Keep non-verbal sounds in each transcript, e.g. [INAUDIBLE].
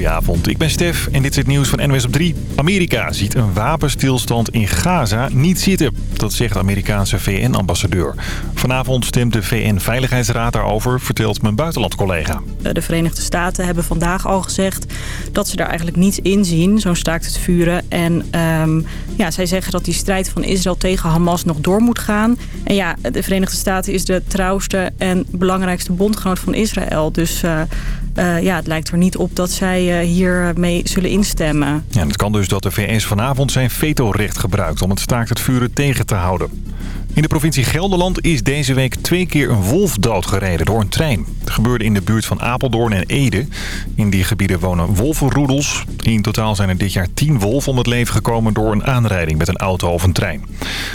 Goedenavond, ik ben Stef en dit is het nieuws van NWS op 3. Amerika ziet een wapenstilstand in Gaza niet zitten. Dat zegt de Amerikaanse VN-ambassadeur. Vanavond stemt de VN-veiligheidsraad daarover, vertelt mijn buitenlandcollega. De Verenigde Staten hebben vandaag al gezegd dat ze daar eigenlijk niets in zien, zo'n staakt het vuren. En um, ja, zij zeggen dat die strijd van Israël tegen Hamas nog door moet gaan. En ja, de Verenigde Staten is de trouwste en belangrijkste bondgenoot van Israël. Dus uh, uh, ja, het lijkt er niet op dat zij uh, hiermee zullen instemmen. Ja, het kan dus dat de VS vanavond zijn vetorecht gebruikt om het staakt het vuren tegen te houden. In de provincie Gelderland is deze week twee keer een wolf doodgereden door een trein. Het gebeurde in de buurt van Apeldoorn en Ede. In die gebieden wonen wolvenroedels. In totaal zijn er dit jaar tien wolven om het leven gekomen door een aanrijding met een auto of een trein.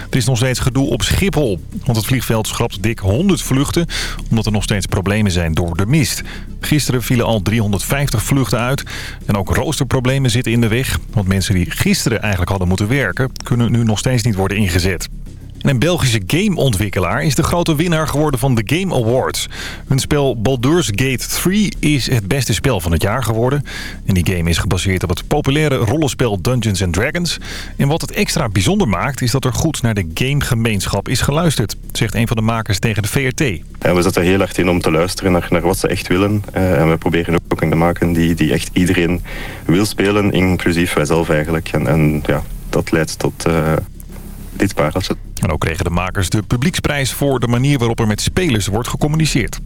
Er is nog steeds gedoe op Schiphol. Want het vliegveld schrapt dik 100 vluchten omdat er nog steeds problemen zijn door de mist. Gisteren vielen al 350 vluchten uit. En ook roosterproblemen zitten in de weg. Want mensen die gisteren eigenlijk hadden moeten werken... kunnen nu nog steeds niet worden ingezet. En een Belgische gameontwikkelaar is de grote winnaar geworden van de Game Awards. Hun spel Baldur's Gate 3 is het beste spel van het jaar geworden. En die game is gebaseerd op het populaire rollenspel Dungeons Dragons. En wat het extra bijzonder maakt is dat er goed naar de gamegemeenschap is geluisterd, zegt een van de makers tegen de VRT. We zetten heel erg in om te luisteren naar, naar wat ze echt willen. Uh, en we proberen ook een te maken die, die echt iedereen wil spelen, inclusief wij zelf eigenlijk. En, en ja, dat leidt tot... Uh, dit pareltje. En ook kregen de makers de publieksprijs voor de manier waarop er met spelers wordt gecommuniceerd.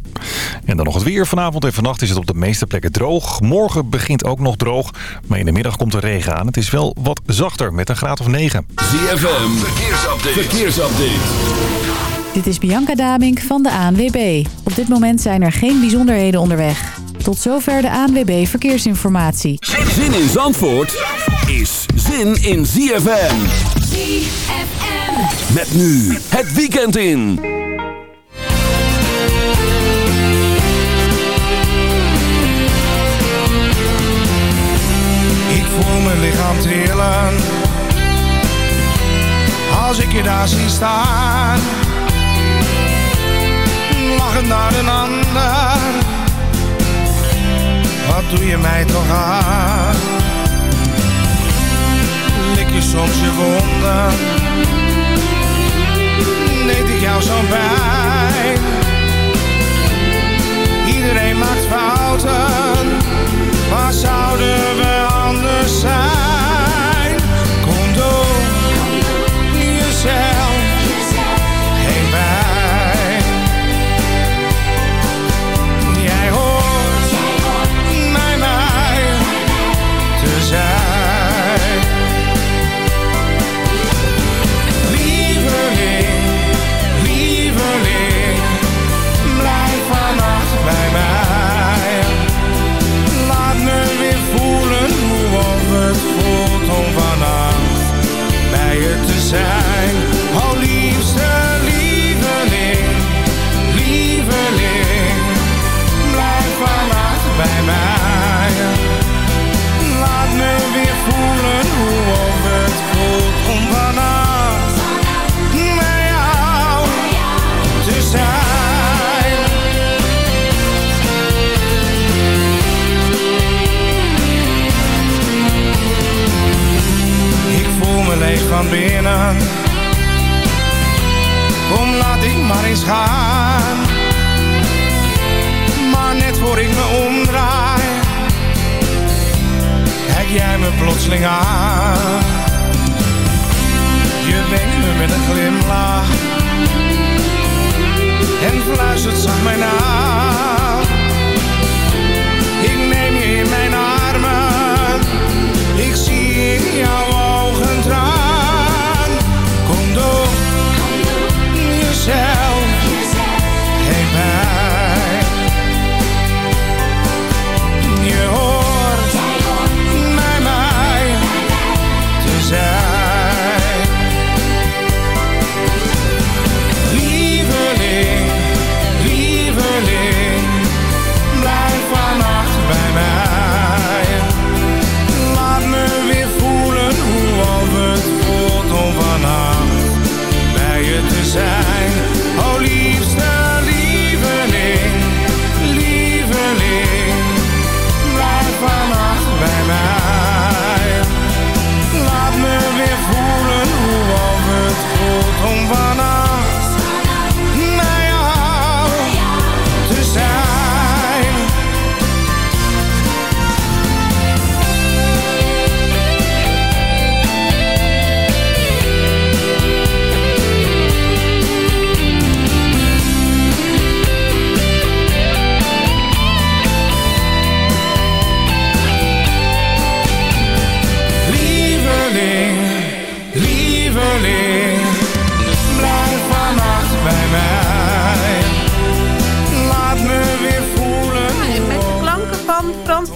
En dan nog het weer. Vanavond en vannacht is het op de meeste plekken droog. Morgen begint ook nog droog, maar in de middag komt er regen aan. Het is wel wat zachter met een graad of 9. ZFM, verkeersupdate. verkeersupdate. Dit is Bianca Damink van de ANWB. Op dit moment zijn er geen bijzonderheden onderweg. Tot zover de ANWB Verkeersinformatie. Zin in Zandvoort is zin in ZFM. ZFM. Met nu het weekend in. Ik voel mijn lichaam trillen. Als ik je daar zie staan. Lachend naar een ander. Wat doe je mij toch aan? Lik je soms je wonden? Deed ik jou zo'n pijn? Iedereen maakt fouten. Waar zouden om vannacht bij je te zijn. Eens gaan. Maar net voor ik me omdraai, kijk jij me plotseling aan. Je wenkt me met een glimlach en fluistert zacht mij na.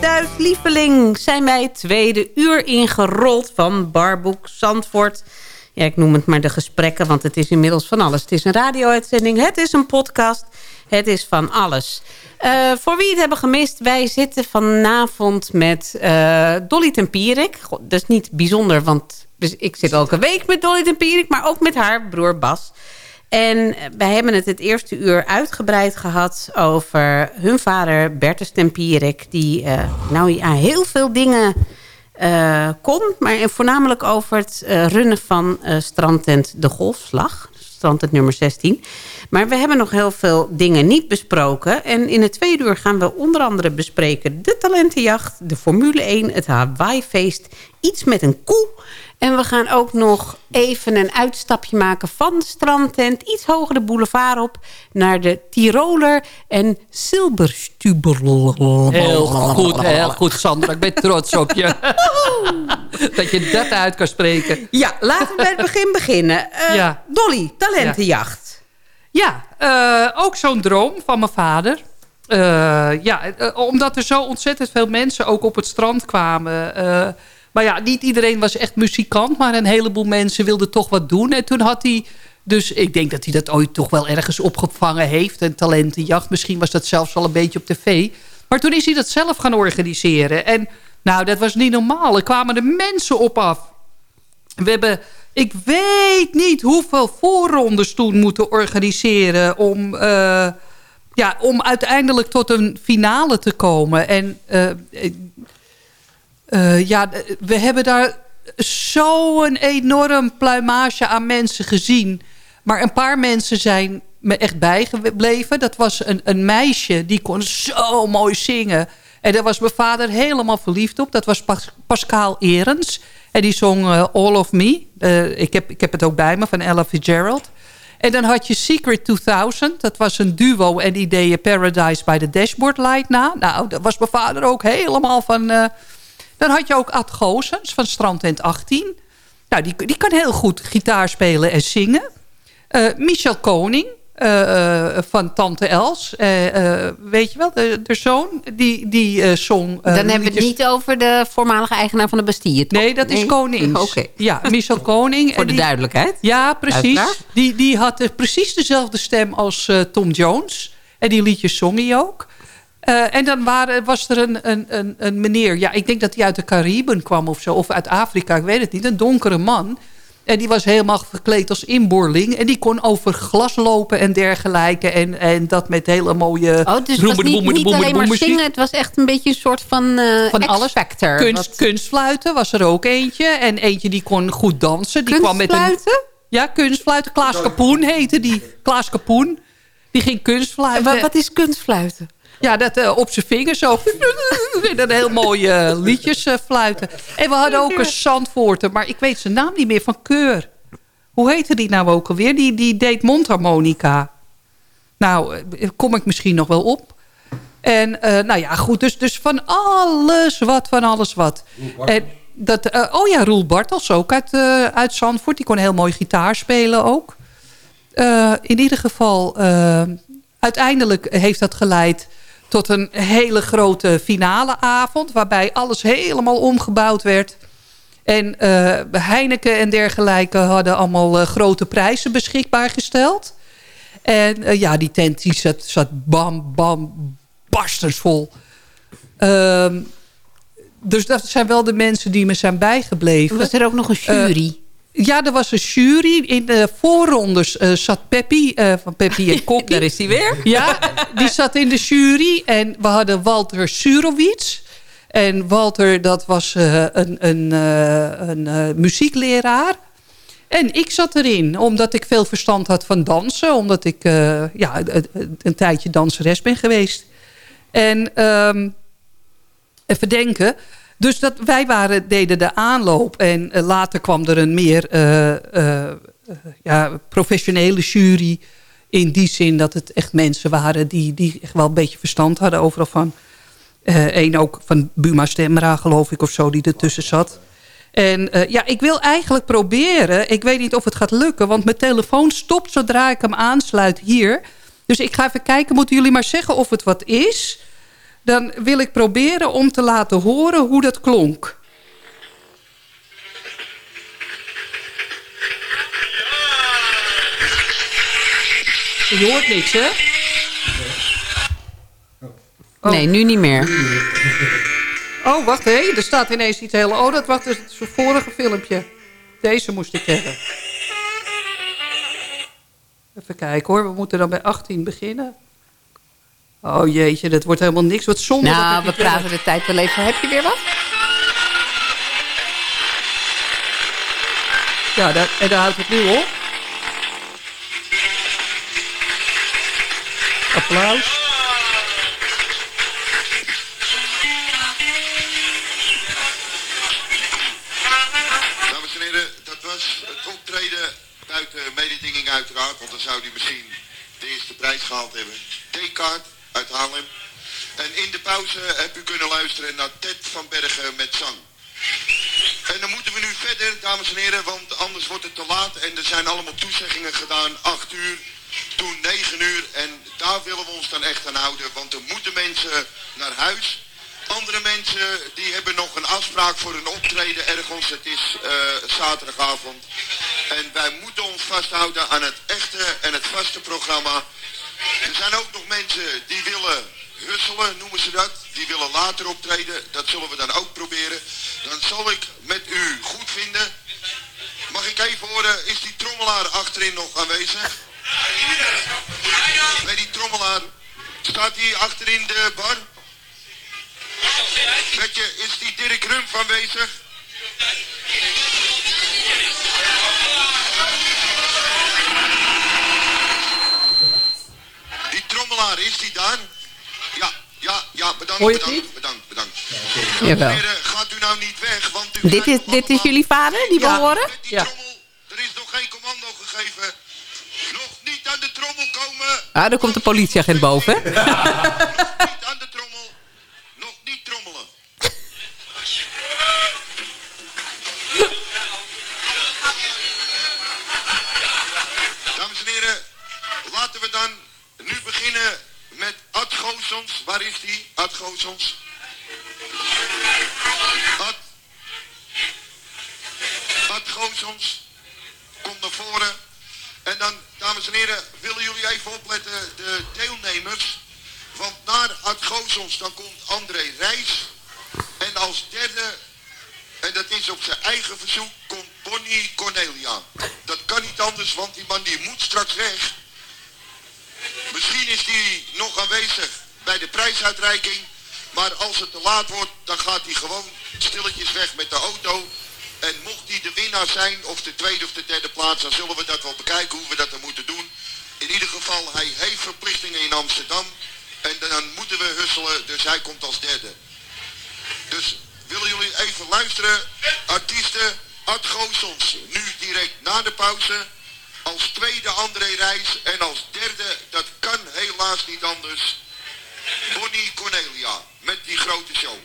Duits Lieveling zijn wij tweede uur ingerold van Barboek Zandvoort. Ja, ik noem het maar de gesprekken, want het is inmiddels van alles. Het is een radio-uitzending, het is een podcast, het is van alles. Uh, voor wie het hebben gemist, wij zitten vanavond met uh, Dolly Tempierik. Dat is niet bijzonder, want ik zit elke week met Dolly Tempierik... maar ook met haar broer Bas. En wij hebben het het eerste uur uitgebreid gehad over hun vader Bertus Tempierik. Die uh, nou ja, heel veel dingen uh, kon. Maar voornamelijk over het uh, runnen van strandtent De Golfslag. Strandtent nummer 16. Maar we hebben nog heel veel dingen niet besproken. En in het tweede uur gaan we onder andere bespreken de talentenjacht, de Formule 1, het Hawaii-feest, iets met een koe en we gaan ook nog even een uitstapje maken van de strandtent... iets hoger de boulevard op naar de Tiroler en Silberstubel. Heel goed, heel goed, Sandra. Ik ben trots op je. [LAUGHS] dat je dat uit kan spreken. Ja, laten we bij het begin beginnen. Uh, ja. Dolly, talentenjacht. Ja, ja uh, ook zo'n droom van mijn vader. Uh, ja, omdat er zo ontzettend veel mensen ook op het strand kwamen... Maar ja, niet iedereen was echt muzikant. Maar een heleboel mensen wilden toch wat doen. En toen had hij... Dus ik denk dat hij dat ooit toch wel ergens opgevangen heeft. Een talentenjacht. Misschien was dat zelfs al een beetje op tv. Maar toen is hij dat zelf gaan organiseren. En nou, dat was niet normaal. Er kwamen er mensen op af. We hebben... Ik weet niet hoeveel voorrondes toen moeten organiseren... om, uh, ja, om uiteindelijk tot een finale te komen. En uh, uh, ja, we hebben daar zo'n enorm pluimage aan mensen gezien. Maar een paar mensen zijn me echt bijgebleven. Dat was een, een meisje die kon zo mooi zingen. En daar was mijn vader helemaal verliefd op. Dat was Pas Pascal Erens. En die zong uh, All of Me. Uh, ik, heb, ik heb het ook bij me van Ella Fitzgerald. En dan had je Secret 2000. Dat was een duo en die Paradise by the Dashboard Light na. Nou, daar was mijn vader ook helemaal van... dan had je ook Ad Goosens van Strandtent 18. Nou, die, die kan heel goed gitaar spelen en zingen. Uh, Michel Koning uh, uh, van Tante Els. weet je wel, de, de zoon, die, die zong... Dan hebben we het niet over de voormalige eigenaar van de Bastille, toch? Nee, dat is? Konings. Oké. Ja, Michel [LAUGHS] Koning. Voor de duidelijkheid. Ja, precies. Die, die had precies dezelfde stem als Tom Jones. En die liedjes zong hij ook. Uh, en dan waren, was er een, een, een, een, meneer, ja, ik denk dat hij uit de Cariben kwam of zo, of uit Afrika, ik weet het niet, een donkere man. En die was helemaal verkleed als inboorling. En die kon over glas lopen en dergelijke. En, en dat met hele mooie... Oh, dus het was niet, niet alleen maar zingen. Het was echt een beetje een soort van, uh, van alles. factor Kunst, Kunstfluiten was er ook eentje. En eentje die kon goed dansen. Die kwam met een, ja, kunstfluiten. Klaas Kapoen heette die. Klaas Kapoen. Die ging kunstfluiten. Wat, wat is kunstfluiten? Ja, dat uh, op zijn vingers zo. [LAUGHS] dat heel mooie uh, liedjes uh, fluiten. En we hadden ook een Zandvoorter, maar ik weet zijn naam niet meer, van Keur. Hoe heette die nou ook alweer? Die, die deed mondharmonica. Nou, kom ik misschien nog wel op. En nou ja, goed, dus, dus van alles wat, van alles wat. En dat, oh ja, Roel Bartels ook uit, uit Zandvoort. Die kon heel mooi gitaar spelen ook. in ieder geval, uiteindelijk heeft dat geleid tot een hele grote finale avond... waarbij alles helemaal omgebouwd werd. En uh, Heineken en dergelijke hadden allemaal uh, grote prijzen beschikbaar gesteld. En uh, ja, die tent die zat, zat bam, bam, barstensvol. Ehm, dus dat zijn wel de mensen die me zijn bijgebleven. Was er ook nog een jury? Ja, er was een jury. In de voorrondes uh, zat Peppy uh, van Peppy en. [LAUGHS] Daar is hij weer. Ja, die zat in de jury. En we hadden Walter Surowitz. En Walter, dat was uh, een, een, een muziekleraar. En ik zat erin, omdat ik veel verstand had van dansen. Omdat ik ja, een, een, tijdje danseres ben geweest. En um, even denken... Dus dat, wij waren, deden de aanloop. En uh, later kwam er een meer uh, uh, ja, professionele jury. In die zin dat het echt mensen waren die, die echt wel een beetje verstand hadden overal van. Eén ook van Buma Stemra geloof ik of zo die ertussen zat. En ja, ik wil eigenlijk proberen. Ik weet niet of het gaat lukken. Want mijn telefoon stopt zodra ik hem aansluit hier. Dus ik ga even kijken. Moeten jullie maar zeggen of het wat is. Dan wil ik proberen om te laten horen hoe dat klonk. Je hoort niks, hè? Nee, nu niet meer. Oh, wacht, hé. Er staat ineens iets heel... Oh, dat was dus het vorige filmpje. Deze moest ik hebben. Even kijken hoor, we moeten dan bij 18 beginnen. Oh jeetje, dat wordt helemaal niks. Wat zonde. dat Nou, we praten de tijd wel even. Heb je weer wat? Ja, daar, en daar houdt het nu op. Applaus. Dames en heren, dat was het optreden buiten mededinging uiteraard, want dan zou hij misschien de eerste prijs gehaald hebben. D-kaart uit En in de pauze heb u kunnen luisteren naar Ted van Bergen met zang. En dan moeten we nu verder, dames en heren, want anders wordt het te laat. En er zijn allemaal toezeggingen gedaan, 8 uur, toen 9 uur. En daar willen we ons dan echt aan houden, want er moeten mensen naar huis. Andere mensen die hebben nog een afspraak voor een optreden ergens. Het is eh, zaterdagavond. En wij moeten ons vasthouden aan het echte en het vaste programma. Er zijn ook nog mensen die willen husselen, noemen ze dat. Die willen later optreden. Dat zullen we dan ook proberen. Dan zal ik met u goed vinden. Mag ik even horen, is die trommelaar achterin nog aanwezig? Nee, die trommelaar. Staat hij achterin de bar? Is die Dirk Rump aanwezig? Is die daar? Ja, ja, ja, bedankt, Hoor je het bedankt, niet? bedankt, bedankt. Jawel. Heren, gaat u nou niet weg, want u Dit is, dit is jullie vader, die we Ja. horen? Met die Ja. trommel, er is nog geen commando gegeven. Nog niet aan de trommel komen. Ah, daar komt de politieagent boven. Nog niet aan de trommel. Nog niet trommelen. Dames en heren, laten we dan nu beginnen met Ad Goossens. Waar is die? Ad Goossens. Ad. Ad Goossens. Kom naar voren. En dan, dames en heren, willen jullie even opletten, de deelnemers. Want na Ad Goossens, dan komt André Rijs. En als derde, en dat is op zijn eigen verzoek, komt Bonnie Cornelia. Dat kan niet anders, want die man die moet straks weg. Misschien is die nog aanwezig bij de prijsuitreiking. Maar als het te laat wordt, dan gaat hij gewoon stilletjes weg met de auto. En mocht hij de winnaar zijn, of de tweede of de derde plaats, dan zullen we dat wel bekijken hoe we dat dan moeten doen. In ieder geval, hij heeft verplichtingen in Amsterdam. En dan moeten we husselen, dus hij komt als derde. Dus willen jullie even luisteren? Artiesten, Art Goossens, nu direct na de pauze. Als tweede André Reis en als derde, dat kan helaas niet anders, Bonnie Cornelia met die grote show.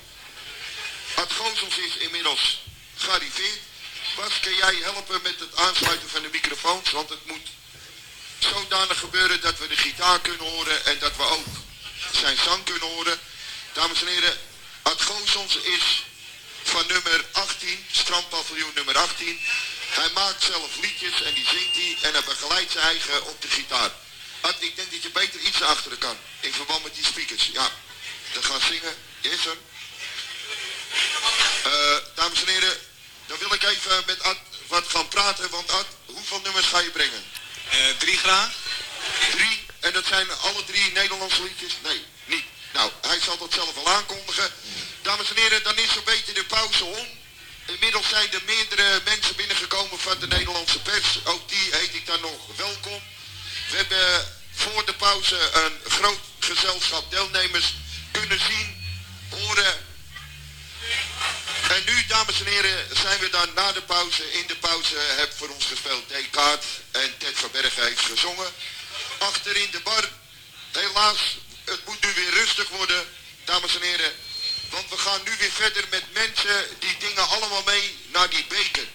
Art Goossens is inmiddels gearriveerd. Bas, kan jij helpen met het aansluiten van de microfoons? Want het moet zodanig gebeuren dat we de gitaar kunnen horen en dat we ook zijn zang kunnen horen. Dames en heren, Art Goossens is van nummer 18, strandpaviljoen nummer 18. Hij maakt zelf liedjes en die zingt hij en hij begeleidt zijn eigen op de gitaar. Art, ik denk dat je beter iets achteren kan, in verband met die speakers. Ja, te gaan zingen. Is er? Eh, dames en heren, dan wil ik even met Art wat gaan praten, want Art, hoeveel nummers ga je brengen? drie graag. Drie, en dat zijn alle drie Nederlandse liedjes? Nee, niet. Nou, hij zal dat zelf wel aankondigen. Dames en heren, dan is zo'n beetje de pauze om. Inmiddels zijn er meerdere mensen binnengekomen van de Nederlandse pers. Ook die heet ik dan nog welkom. We hebben voor de pauze een groot gezelschap deelnemers kunnen zien, horen. En nu, dames en heren, zijn we dan na de pauze. In de pauze heb voor ons gespeeld Descartes en Ted van Bergen heeft gezongen. Achterin de bar, helaas, het moet nu weer rustig worden, dames en heren. Want we gaan nu weer verder met mensen die dingen allemaal mee naar die beker.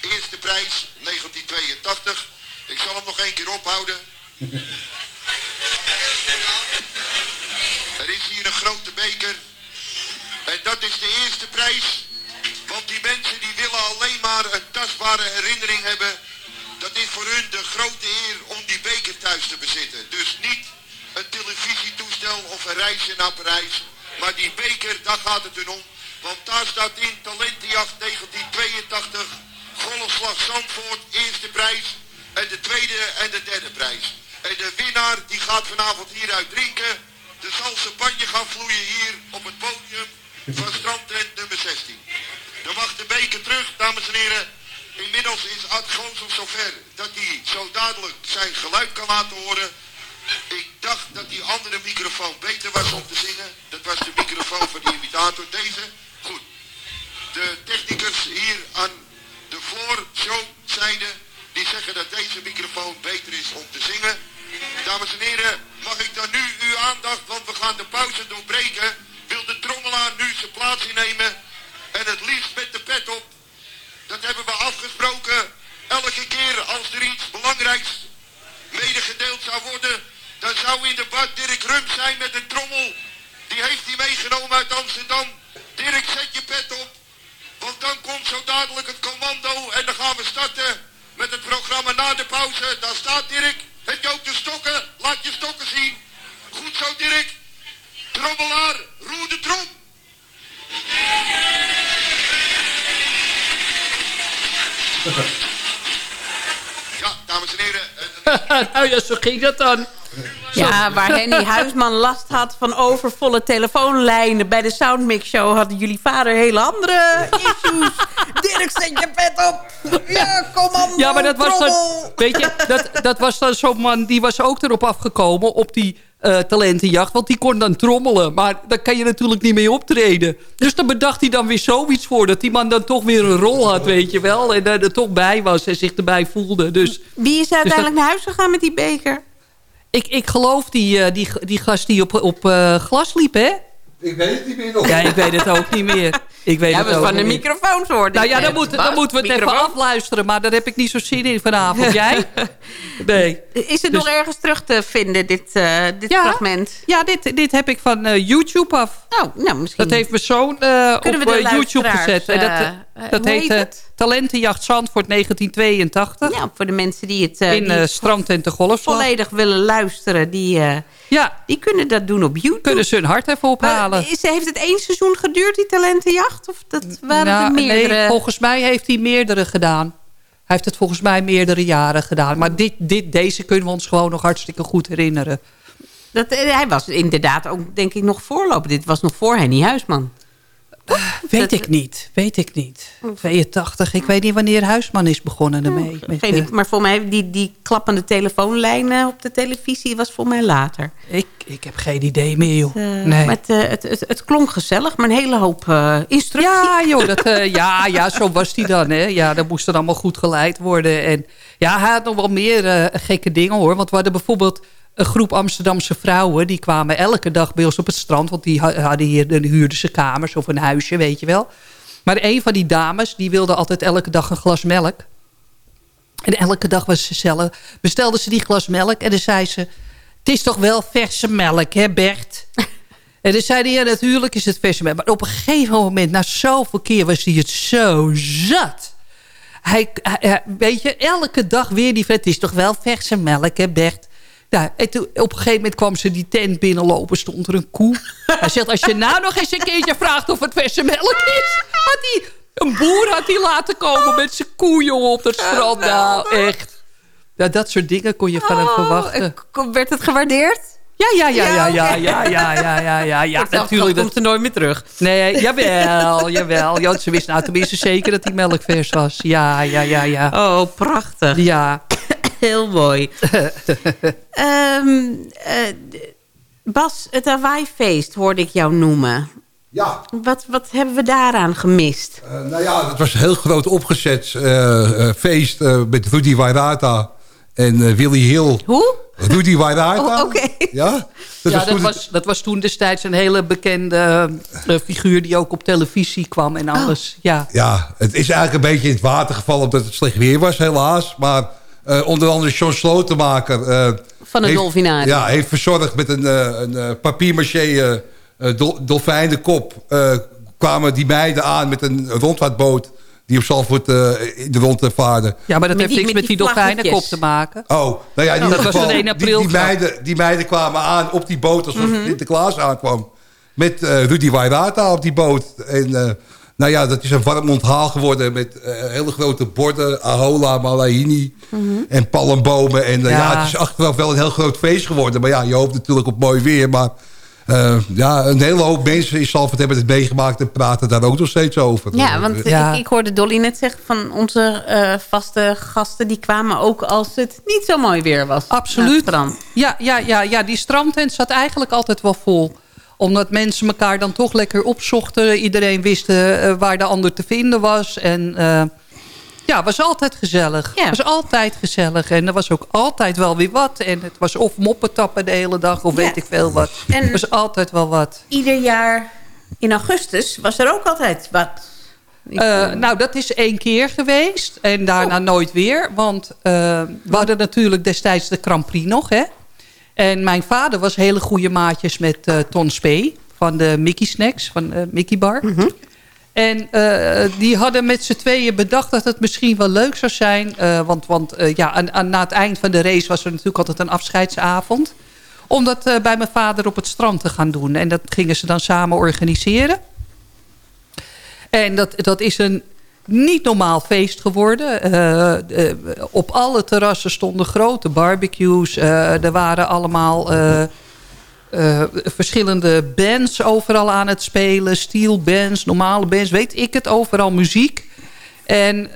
Eerste prijs, 1982. Ik zal hem nog één keer ophouden. Er is hier een grote beker. En dat is de eerste prijs. Want die mensen die willen alleen maar een tastbare herinnering hebben. Dat is voor hun de grote eer om die beker thuis te bezitten. Dus niet een televisietoestel of een reisje naar Parijs. Maar die beker, daar gaat het hun om. Want daar staat in Talentenjacht 1982, Golfslag Zandvoort, eerste prijs. En de tweede en de derde prijs. En de winnaar die gaat vanavond hieruit drinken. Er zal champagne gaan vloeien hier op het podium van strandtent nummer 16. Dan mag de beker terug, dames en heren. Inmiddels is Ad Gonsel zover dat hij zo dadelijk zijn geluid kan laten horen. Ik dacht dat die andere microfoon beter was om te zingen. Dat was de microfoon van de imitator. Deze, goed. De technicus hier aan de floor, showzijde, die zeggen dat deze microfoon beter is om te zingen. Dames en heren, mag ik dan nu uw aandacht, want we gaan de pauze doorbreken. Wil de trommelaar nu zijn plaats innemen en het liefst met de pet op. Dat hebben we afgesproken. Elke keer als er iets belangrijks medegedeeld zou worden, dan zou in de bad Dirk Rum zijn met een trommel. Die heeft hij meegenomen uit Amsterdam. Dirk, zet je pet op. Want dan komt zo dadelijk het commando en dan gaan we starten met het programma na de pauze. Daar staat Dirk. Heb je ook de stokken? Laat je stokken zien. Goed zo Dirk. Trommelaar, roer de trom. [LAUGHS] Ja, dames en heren. eh, [LAUGHS] nou ja, zo ging dat dan. Ja, waar Henny [LAUGHS] Huisman last had van overvolle telefoonlijnen. Bij de Soundmix Show hadden jullie vader hele andere issues. [LAUGHS] Dirk, zet je pet op. Ja, kom aan. Ja, maar dat was dan, weet je, dat, dat was dan zo'n man, die was ook erop afgekomen op die eh, talentenjacht. Want die kon dan trommelen. Maar daar kan je natuurlijk niet mee optreden. Dus dan bedacht hij dan weer zoiets voor. Dat die man dan toch weer een rol had, weet je wel. En er, er toch bij was en zich erbij voelde. Dus Wie is uiteindelijk naar huis gegaan met die beker? Ik, ik geloof die, eh, die, die gast die op, op eh, glas liep, hè? Ik weet het niet meer nog. Ja, ik weet het ook niet meer. Ik weet Ja, het we ook van de niet meer. microfoons hoorden. Nou ja, dan, moet, dan moeten we het even afluisteren. Maar daar heb ik niet zo zin in vanavond. Jij? [LAUGHS] Nee. Is het Dus- nog ergens terug te vinden, dit, eh, dit Ja. fragment? Ja, dit, dit heb ik van eh, YouTube af. Oh, nou misschien. Dat heeft mijn zoon eh, op YouTube gezet. En dat, dat heet heet het? Talentenjacht Zandvoort 1982. Ja, voor de mensen die het eh, in die strand en de golfslag. volledig willen luisteren, die, eh, Ja, die kunnen dat doen op YouTube. kunnen ze hun hart even Maar ophalen. is, heeft het één seizoen geduurd, die talentenjacht? Of dat waren Nou, er meerdere? Nee, volgens mij heeft hij meerdere gedaan. Hij heeft het volgens mij meerdere jaren gedaan. Maar dit, dit, deze kunnen we ons gewoon nog hartstikke goed herinneren. dat, eh, hij was inderdaad ook, denk ik, nog voorloper. Dit was nog voor Henny Huisman. Weet Dat- ik niet, weet ik niet. 82, ik weet niet wanneer Huisman is begonnen ermee. Geen, eh, maar voor mij, die, die klappende telefoonlijnen op de televisie was voor mij later. ik, ik heb geen idee meer, joh. Eh, nee. maar het, eh, het, het, het klonk gezellig, maar een hele hoop eh instructies. Ja, joh, [LAUGHS] dat, ja, ja, zo was hij dan. Hè. Ja, dat moest dan allemaal goed geleid worden. En ja, hij had nog wel meer gekke dingen, hoor. Want we hadden bijvoorbeeld een groep Amsterdamse vrouwen... die kwamen elke dag bij ons op het strand... want die ha- hadden hier, dan huurden ze kamers of een huisje, weet je wel. Maar een van die dames, die wilde altijd elke dag een glas melk. En elke dag was ze zelf, bestelde ze die glas melk... en dan zei ze... het is toch wel verse melk, hè Bert? [LAUGHS] En dan zei hij, ja, natuurlijk is het verse melk. Maar op een gegeven moment, na zoveel keer, was hij het zo zat. Hij, weet je, elke dag weer die... Het is toch wel verse melk, hè Bert? Nou, en toen, op een gegeven moment kwam ze die tent binnenlopen, stond er een koe. Hij zegt, als je nou nog eens een keertje vraagt of het verse melk is... Had hij, een boer had hij laten komen met zijn koe, jongen, op het strand. Nou, echt. Nou, dat soort dingen kon je van hem verwachten. Oh, eh, Werd het gewaardeerd? Ja, ja, ja, ja, Ja, ja, ja, ja, ja, ja, ja, ja, [LAUGHS] Dat natuurlijk. komt Dat, ze nooit meer terug. nee, jawel, jawel. Ja, ze wist nou tenminste zeker dat die melk vers was. Ja, ja, ja, ja. Oh, prachtig. Ja, Heel mooi. [LAUGHS] Ehm, eh, Bas, het Hawaii-feest hoorde ik jou noemen. Ja, Wat, wat hebben we daaraan gemist? eh, nou ja, het was een heel groot opgezet eh, eh, feest eh, met Rudy Wairata en eh, Willy Hill. Hoe? Rudy Wairata. Oh, oké. Ja, dat ja was dat, toen was, dat was toen destijds een hele bekende figuur... die ook op televisie kwam en alles. Ja. Ja, het is eigenlijk een beetje in het water gevallen omdat het slecht weer was, helaas. Maar Eh, onder andere John Slotenmaker. eh, Van het heeft- Dolfinarium. Ja, heeft verzorgd met een, eh een papier-maché dol- dolfijnenkop. eh, kwamen die meiden aan met een rondvaartboot... die op Zalvoort eh in de rond vaarde. Ja, maar dat Met heeft die- niks met met die die dolfijnenkop te maken. Oh, nou ja, in dat ieder was geval, een 1 die, april die, meiden, die meiden kwamen aan op die boot alsof Mhm. Sinterklaas aankwam. Met Rudy Wairata op die boot. En eh, nou ja, dat is een warm onthaal geworden met eh, hele grote borden. Ahola, Malahini en palmbomen. En eh, ja. Ja. het is achteraf wel een heel groot feest geworden. Maar ja, je hoopt natuurlijk op mooi weer. Maar eh, ja, een hele hoop mensen in Salford hebben het meegemaakt... en praten daar ook nog steeds over. Ja, want Ja. Ik, ik hoorde Dolly net zeggen van onze eh, vaste gasten... die kwamen ook als het niet zo mooi weer was. Absoluut. strand. Ja, ja, ja, ja, die strandtent zat eigenlijk altijd wel vol. Omdat mensen elkaar dan toch lekker opzochten. Iedereen wist eh, waar de ander te vinden was. En eh, ja, het was altijd gezellig. Ja. Was altijd gezellig. En er was ook altijd wel weer wat. En het was of moppen tappen de hele dag of Ja. weet ik veel wat. En- Er was altijd wel wat. Ieder jaar in augustus was er ook altijd wat. Eh, nou, dat is één keer geweest. En daarna nooit weer. Want eh, we hadden natuurlijk destijds de Grand Prix nog. Hè? En mijn vader was hele goede maatjes met eh, Ton Spee. Van de Mickey Snacks, van eh, Mickey Bar. En eh, die hadden met z'n tweeën bedacht dat het misschien wel leuk zou zijn. want want ja, aan, aan- na het eind van de race was er natuurlijk altijd een afscheidsavond. Om dat bij mijn vader op het strand te gaan doen. En dat gingen ze dan samen organiseren. En dat, dat is een niet normaal feest geworden. Eh, eh, op alle terrassen stonden grote barbecues. Eh, er waren allemaal verschillende bands overal aan het spelen. Steel bands, normale bands, weet ik het. Overal muziek. En...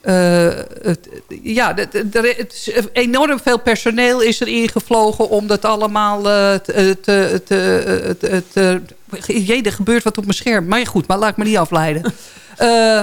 eh, het, ja, is enorm veel personeel is er ingevlogen om dat allemaal eh, te, te, te, te, te- Jee, er gebeurt wat op mijn scherm. Maar goed, maar laat ik me niet afleiden. [LAUGHS] Eh,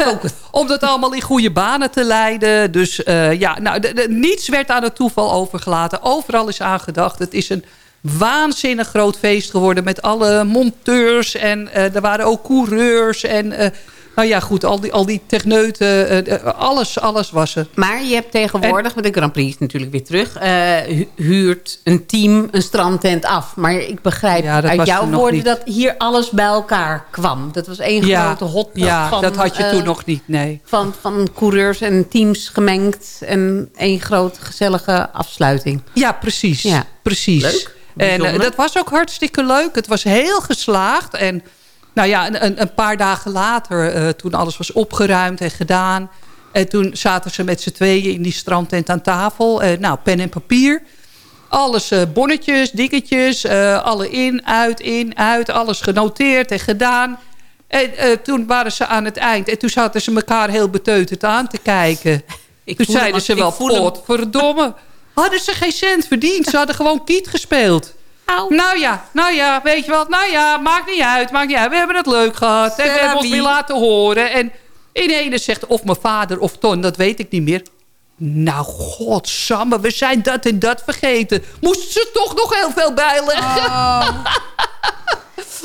[LAUGHS] om dat allemaal in goede banen te leiden. Dus eh, ja, nou, de- de- niets werd aan het toeval overgelaten. Overal is aangedacht. Het is een waanzinnig groot feest geworden met alle monteurs. En eh, er waren ook coureurs. En eh, nou ja, goed, al die, al die techneuten. eh, eh, alles, alles was er. Maar je hebt tegenwoordig, met de Grand Prix natuurlijk weer terug... eh, hu- huurt een team een strandtent af. Maar ik begrijp Ja, uit jouw woorden dat hier alles bij elkaar kwam. Dat was één Ja, grote hotdog ja van... dat had je toen nog niet, nee. Van, van coureurs en teams gemengd. En één grote gezellige afsluiting. Ja, precies. Ja. precies. Leuk. En dat was ook hartstikke leuk. Het was heel geslaagd. En nou ja, een- een, paar dagen later, eh, toen alles was opgeruimd en gedaan... En toen zaten ze met z'n tweeën in die strandtent aan tafel. Eh, nou, pen en papier. Alles eh, bonnetjes, dingetjes. alle in, uit, in, uit. Alles genoteerd en gedaan. En toen waren ze aan het eind. En toen zaten ze elkaar heel beteuterd aan te kijken. [LAUGHS] Ik toen hem, zeiden ze wel, potverdomme. [LAUGHS] Hadden ze geen cent verdiend. Ze hadden gewoon kiet gespeeld. Au. Nou ja, nou ja, weet je wat? Nou ja, maakt niet uit, maakt niet uit. We hebben het leuk gehad. En we hebben ons weer laten horen. En in ene zegt of mijn vader of Ton, dat weet ik niet meer. Nou, godsamme, we zijn dat en dat vergeten. Moesten ze toch nog heel veel bijleggen? [LAUGHS]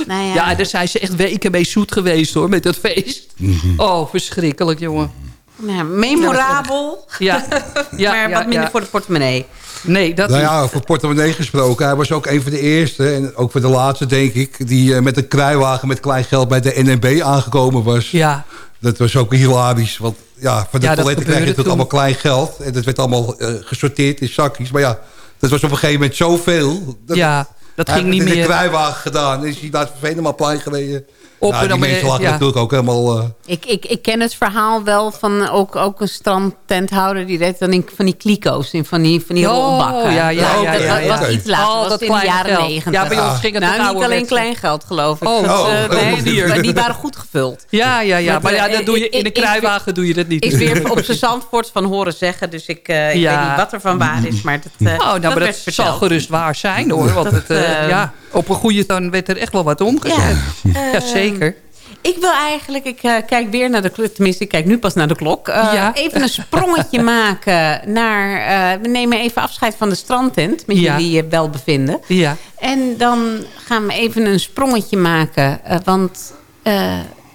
Nou ja, Ja, daar zijn ze echt weken mee zoet geweest hoor, met dat feest. [LAUGHS] Oh, verschrikkelijk, jongen. Nou ja, memorabel. Ja, [LAUGHS] ja, maar ja, wat minder ja. voor de portemonnee. Nee, dat Nou ja, over portemonnee gesproken. Hij was ook een van de eerste, en ook voor de laatste denk ik... die eh, met een kruiwagen met klein geld bij de NNB aangekomen was. Ja, Dat was ook hilarisch. Want ja, van de Ja, toiletten krijg je natuurlijk allemaal klein geld. En dat werd allemaal eh, gesorteerd in zakjes. Maar ja, dat was op een gegeven moment zoveel. Dat, ja, dat ging niet het in de meer. kruiwagen gedaan. En is hij naar het Venemaplein gereden. Op nou, en die dan mensen ja. natuurlijk ook helemaal... eh, Ik, ik, ik ken het verhaal wel van ook, ook een strandtenthouder... die deed dan in van die kliko's, in van die, van die Oh, rolbakken. ja, ja, Dat- ja, dat, ja, dat ja. was iets later, Oh, dat was in de jaren negentig. Ja, bij ons ging het nou, niet alleen ouderwetse. klein geld, geloof ik. Oh. Oh, eh, oh, nee, oh, die, vier. maar die waren goed gevuld. [LAUGHS] Ja, ja, ja. Maar, Maar ja, eh, dat doe je in de ik- ik- kruiwagen doe je dat niet. Is weer [LAUGHS] op zijn zandvoort van horen zeggen. Dus ik, eh, ik weet niet wat er van waar is. Maar dat, eh, Oh, nou, dat maar werd dat zal gerust waar zijn hoor. Want het, eh, eh, ja, op een goede toon werd er echt wel wat omgezet. Ja. Ja, zeker. Ik wil eigenlijk, ik eh, kijk weer naar de klok. Tenminste, ik kijk nu pas naar de klok. Eh, Ja. Even een sprongetje [LAUGHS] maken naar... eh, we nemen even afscheid van de strandtent. Met Ja. jullie welbevinden. Ja. En dan gaan we even een sprongetje maken. want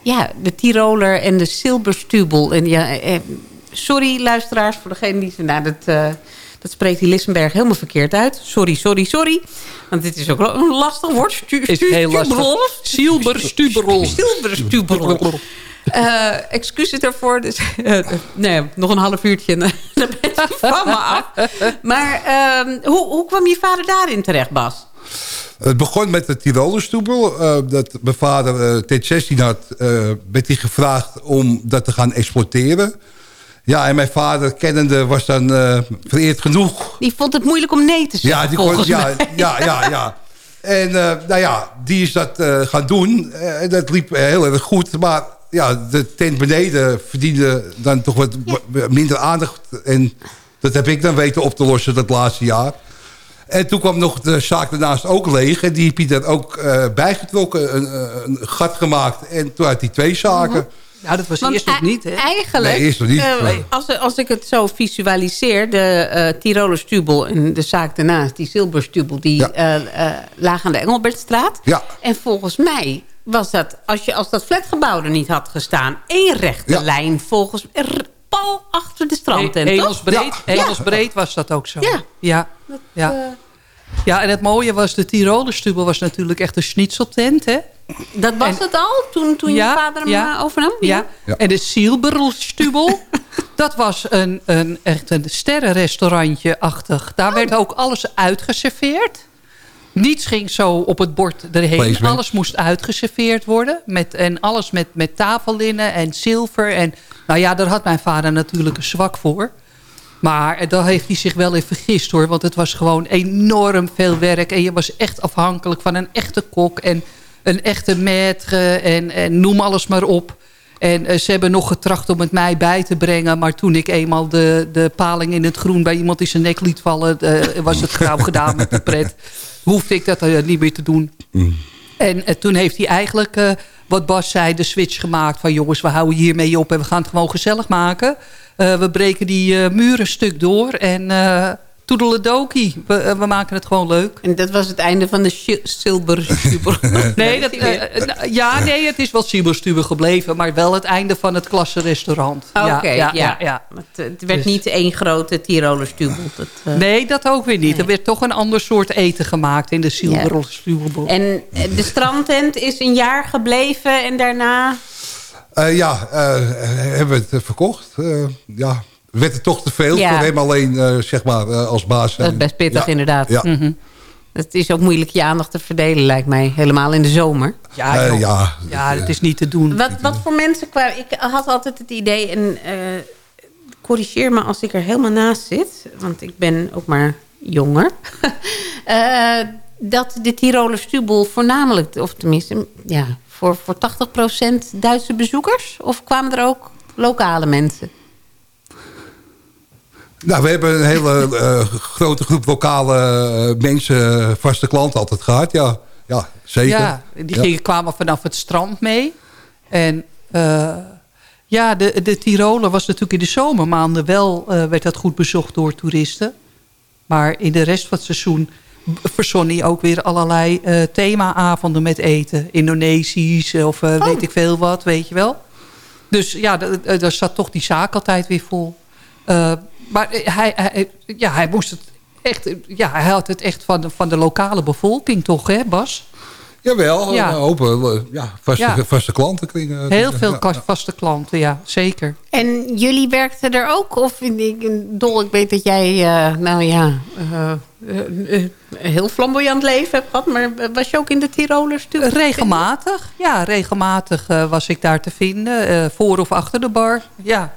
ja, de Tiroler en de Silberstubel. En ja, sorry luisteraars voor degene die... Nou, dat, eh, dat spreekt die Lissenberg helemaal verkeerd uit. Sorry, sorry, sorry. Want dit is ook wel een lastig woord. Stu, Is heel lastig. stuberol. Silberstuberol. Silberstuberol. Eh excuses daarvoor. Dus, eh, nee, nog een half uurtje en dan [LAUGHS] ben je van me af. Maar ehm, hoe, hoe kwam je vader daarin terecht, Bas? Het begon met de Tirolerstoebel. eh dat mijn vader uh, Ted 16 had, eh, werd hij gevraagd om dat te gaan exporteren. Ja, en mijn vader, kennende, was dan eh, vereerd genoeg. Die vond het moeilijk om nee te zeggen, Ja, die kon, ja, ja, ja, ja. En eh, nou ja, die is dat eh, gaan doen. En dat liep heel erg goed. Maar ja, de tent beneden verdiende dan toch wat wa- minder aandacht. En dat heb ik dan weten op te lossen dat laatste jaar. En toen kwam nog de zaak daarnaast ook leeg. En die heb je er ook bijgetrokken. Een, een gat gemaakt. En toen had hij twee zaken. Nou, dat was Want eerst nog e- niet, hè? Eigenlijk, Nee, eerst nog niet. eh, als, als ik het zo visualiseer... de uh, Tiroler Stubel en de zaak daarnaast, die Silberstubel... die Ja. eh, eh, lagen aan de Engelbertstraat. Ja. En volgens mij was dat, als, je, als dat flatgebouw er niet had gestaan... één rechte Ja. lijn volgens pal achter de strandtent, toch? Hemelsbreed, Ja. hemelsbreed was dat ook zo. Ja. Ja. Ja. Ja, en het mooie was, de Tirolerstubel was natuurlijk echt een schnitzeltent, hè? Dat was En- het al, toen, toen Ja, je vader hem ja. eh, overnam? Ja. Ja. En de Silberstubel, [LAUGHS] dat was een, een, echt een sterrenrestaurantje-achtig. Daar werd ook alles uitgeserveerd. Niets ging zo op het bord erheen. Placement. Alles moest uitgeserveerd worden. Met, en alles met, met tafellinnen en zilver. En, nou ja, daar had mijn vader natuurlijk een zwak voor. Maar daar heeft hij zich wel in vergist hoor. Want het was gewoon enorm veel werk. En je was echt afhankelijk van een echte kok. En een echte maître. En, en noem alles maar op. En eh, ze hebben nog getracht om het mij bij te brengen. Maar toen ik eenmaal de, de paling in het groen bij iemand in zijn nek liet vallen... eh, was het gauw gedaan met de pret. Hoefde ik dat eh, niet meer te doen. En eh, toen heeft hij eigenlijk, eh, wat Bas zei, de switch gemaakt. Van jongens, we houden hiermee op en we gaan het gewoon gezellig maken. Eh, we breken die eh, muren stuk door en uh, toedeledokie. We, eh, we maken het gewoon leuk. En dat was het einde van de Silberstubel. [LAUGHS] Nee, dat, eh, eh, nou, ja, nee, het is wel Silberstube gebleven. Maar wel het einde van het klassenrestaurant. Oké, ja, ja, ja. Het, het werd Dus- niet één grote Tiroler stubel. Dat, eh, Nee, dat ook weer niet. Er werd toch een ander soort eten gemaakt in de Silberstube. En eh, de strandtent is een jaar gebleven en daarna... Eh, ja, eh, hebben we het eh, verkocht. Eh, ja, werd het toch te veel Ja. voor hem alleen, eh, zeg maar, eh, als baas. Dat is best pittig Ja, inderdaad. Ja, Mhm. Het is ook moeilijk je aandacht te verdelen, lijkt mij. Helemaal in de zomer. Ja, Eh, ja, ja, het is niet te doen. Wat, wat voor mensen kwamen... Ik had altijd het idee, en eh, corrigeer me als ik er helemaal naast zit... want ik ben ook maar jonger... [LAUGHS] eh, dat de Tiroler Stubel voornamelijk, of tenminste... Ja, voor, voor 80% Duitse bezoekers? Of kwamen er ook lokale mensen? Nou, we hebben een hele eh, grote groep lokale eh, mensen, vaste klanten altijd gehad. Ja, ja zeker. Ja, die Ja. gingen, kwamen vanaf het strand mee. En eh, ja, de, de Tiroler was natuurlijk in de zomermaanden wel... eh, werd dat goed bezocht door toeristen. Maar in de rest van het seizoen verzon hij ook weer allerlei eh themaavonden met eten. Indonesisch of eh, weet ik veel wat, weet je wel. Dus ja, daar zat toch die zaak altijd weer vol. Eh, maar hij, hij, ja, hij moest het echt... Ja, hij had het echt van de, van de lokale bevolking toch, hè Bas? Jawel, Ja. eh, ja, vaste, Ja. vaste klantenkringen. Heel veel Ja, vaste klanten, ja, zeker. En jullie werkten er ook? Of Dol, ik weet dat jij, eh, nou ja, eh, heel flamboyant leven hebt gehad. Maar was je ook in de Tiroler studio? Regelmatig, ja, regelmatig eh, was ik daar te vinden. eh, voor of achter de bar, ja.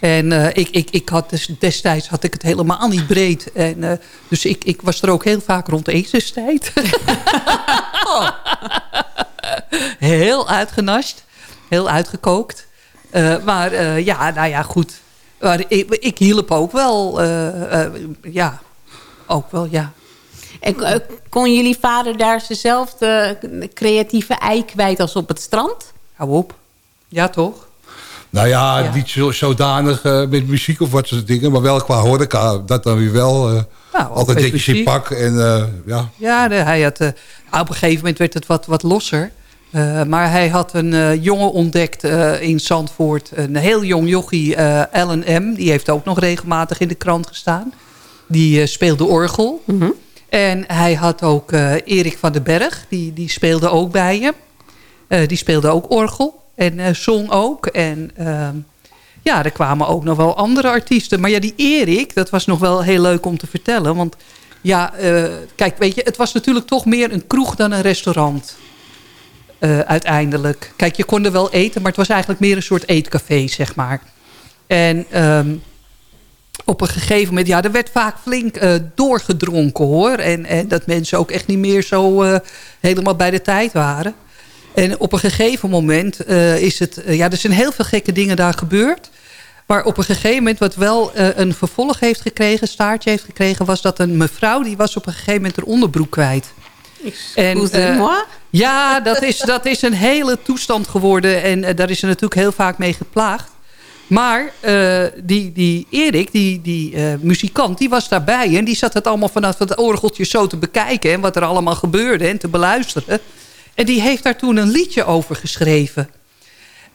En eh, ik, ik, ik had dus, destijds had ik het helemaal niet breed. En, eh, dus ik, ik was er ook heel vaak rond etenstijd. [LAUGHS] Oh. Heel uitgenast. Heel uitgekookt. Eh, maar ja, nou ja, goed. Maar ik, ik hielp ook wel. ja, ook wel, ja. En kon jullie vader daar zijnzelfde creatieve ei kwijt als op het strand? Hou op. Ja, toch? Nou ja, Ja. niet zo, zodanig eh, met muziek of wat soort dingen. Maar wel qua horeca, dat dan weer wel. eh, Nou, altijd netjes in pak. En, eh, ja. Ja, de- hij had, op een gegeven moment werd het wat, wat losser. Eh, maar hij had een jongen ontdekt eh, in Zandvoort. Een heel jong jochie, eh Ellen M. Die heeft ook nog regelmatig in de krant gestaan. Die eh, speelde orgel. En hij had ook eh, Erik van den Berg. Die, die speelde ook bij je. Eh, die speelde ook orgel. En eh, zong ook. En ehm, ja, er kwamen ook nog wel andere artiesten. Maar ja, die Erik, dat was nog wel heel leuk om te vertellen. Want ja, eh, kijk, weet je, het was natuurlijk toch meer een kroeg dan een restaurant. eh, uiteindelijk. Kijk, je kon er wel eten, maar het was eigenlijk meer een soort eetcafé, zeg maar. En ehm, op een gegeven moment, ja, er werd vaak flink doorgedronken hoor. En, en dat mensen ook echt niet meer zo helemaal bij de tijd waren. En op een gegeven moment eh, is het... eh, ja, er zijn heel veel gekke dingen daar gebeurd. Maar op een gegeven moment, wat wel eh, een vervolg heeft gekregen... staartje heeft gekregen, was dat een mevrouw... die was op een gegeven moment haar onderbroek kwijt. En, Excusez-moi? ja, dat is, dat is een hele toestand geworden. En daar is ze natuurlijk heel vaak mee geplaagd. Maar die, die Erik, die, die muzikant, die was daarbij. En die zat het allemaal vanaf het orgeltje zo te bekijken. En wat er allemaal gebeurde en te beluisteren. En die heeft daar toen een liedje over geschreven.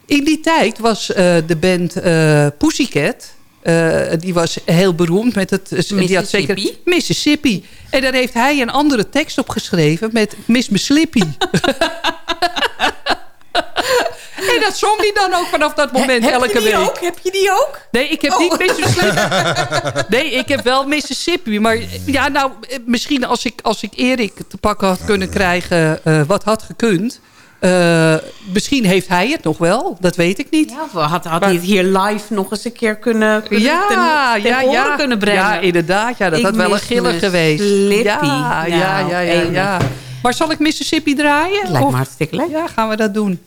In die tijd was eh, de band eh, Pussycat... eh, die was heel beroemd met het... Die had zeker, Mississippi? Mississippi. En daar heeft hij een andere tekst op geschreven met Miss en [LAUGHS] dat zong hij dan ook vanaf dat moment Heb elke je die week. ook? Heb je die ook? Nee, ik heb Oh. niet Mississippi. [LAUGHS] Nee, ik heb wel Mississippi. Maar ja, nou, eh, misschien als ik, als ik Erik te pakken had kunnen krijgen... eh, wat had gekund... eh, misschien heeft hij het nog wel. Dat weet ik niet. Ja, had, had hij het hier live nog eens een keer kunnen, kunnen Ja, ten, ten ja, ja. kunnen brengen? Ja, inderdaad. Ja, dat Ik had wel een giller geweest. Slippy. Ja, ja, Nou, ja, ja, ja. Maar zal ik Mississippi draaien? Lijkt Of- me hartstikke leuk. Ja, gaan we dat doen.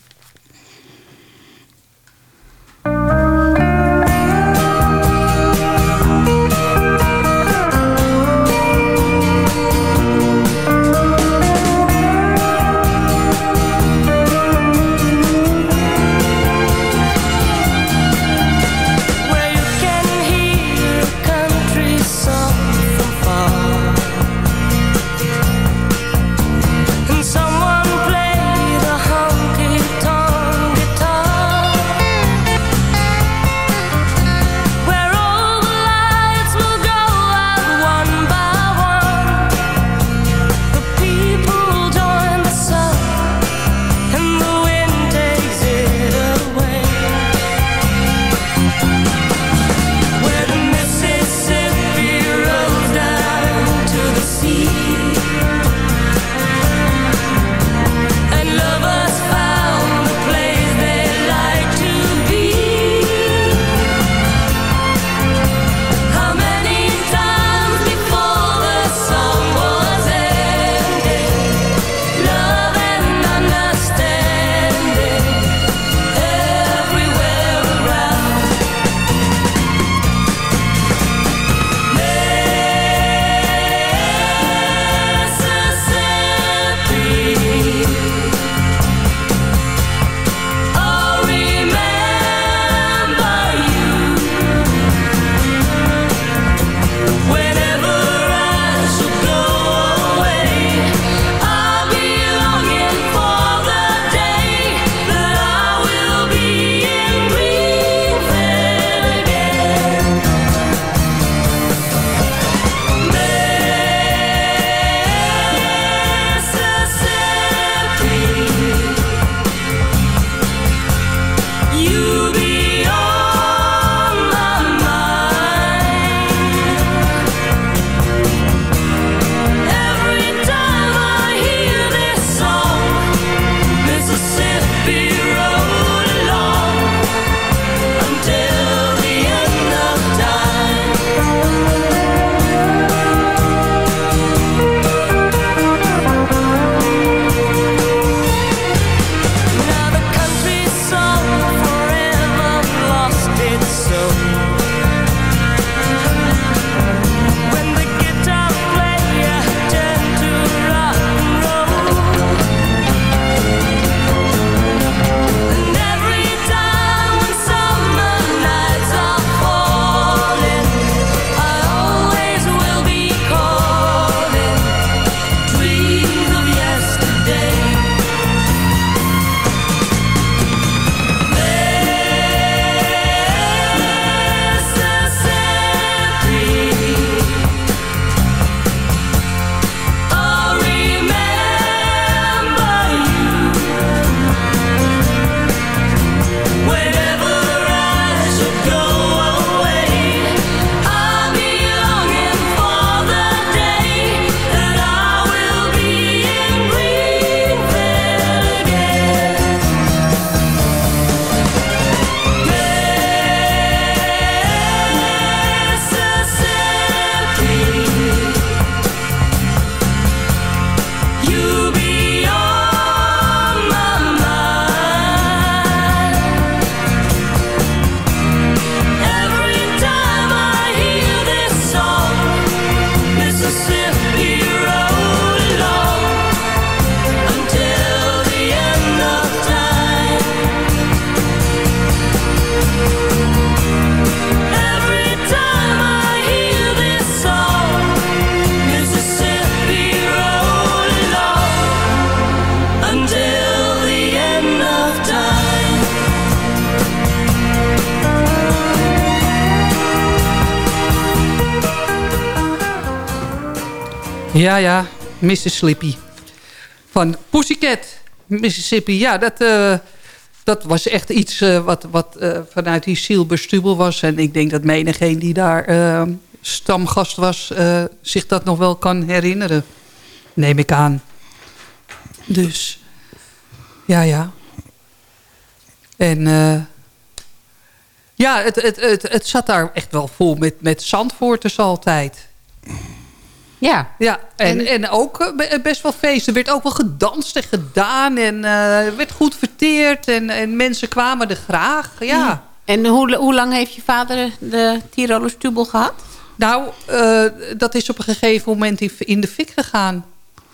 Ja, ja. Mississippi. Van Pussycat, Mississippi. Ja, dat, eh, dat was echt iets eh, wat, wat eh, vanuit die zielbestubel was. En ik denk dat menigeen die daar stamgast was... zich dat nog wel kan herinneren. Neem ik aan. Dus, ja, ja. En ja, het, het, het, het zat daar echt wel vol met, met Zandvoorters altijd. Ja. Ja, en, en, ook eh, be- best wel feest. Er werd ook wel gedanst en gedaan. En eh, er werd goed verteerd. En, en mensen kwamen er graag. Ja. En hoe, hoe lang heeft je vader de Tiroler Stubel gehad? Nou, eh, dat is op een gegeven moment in, de fik gegaan.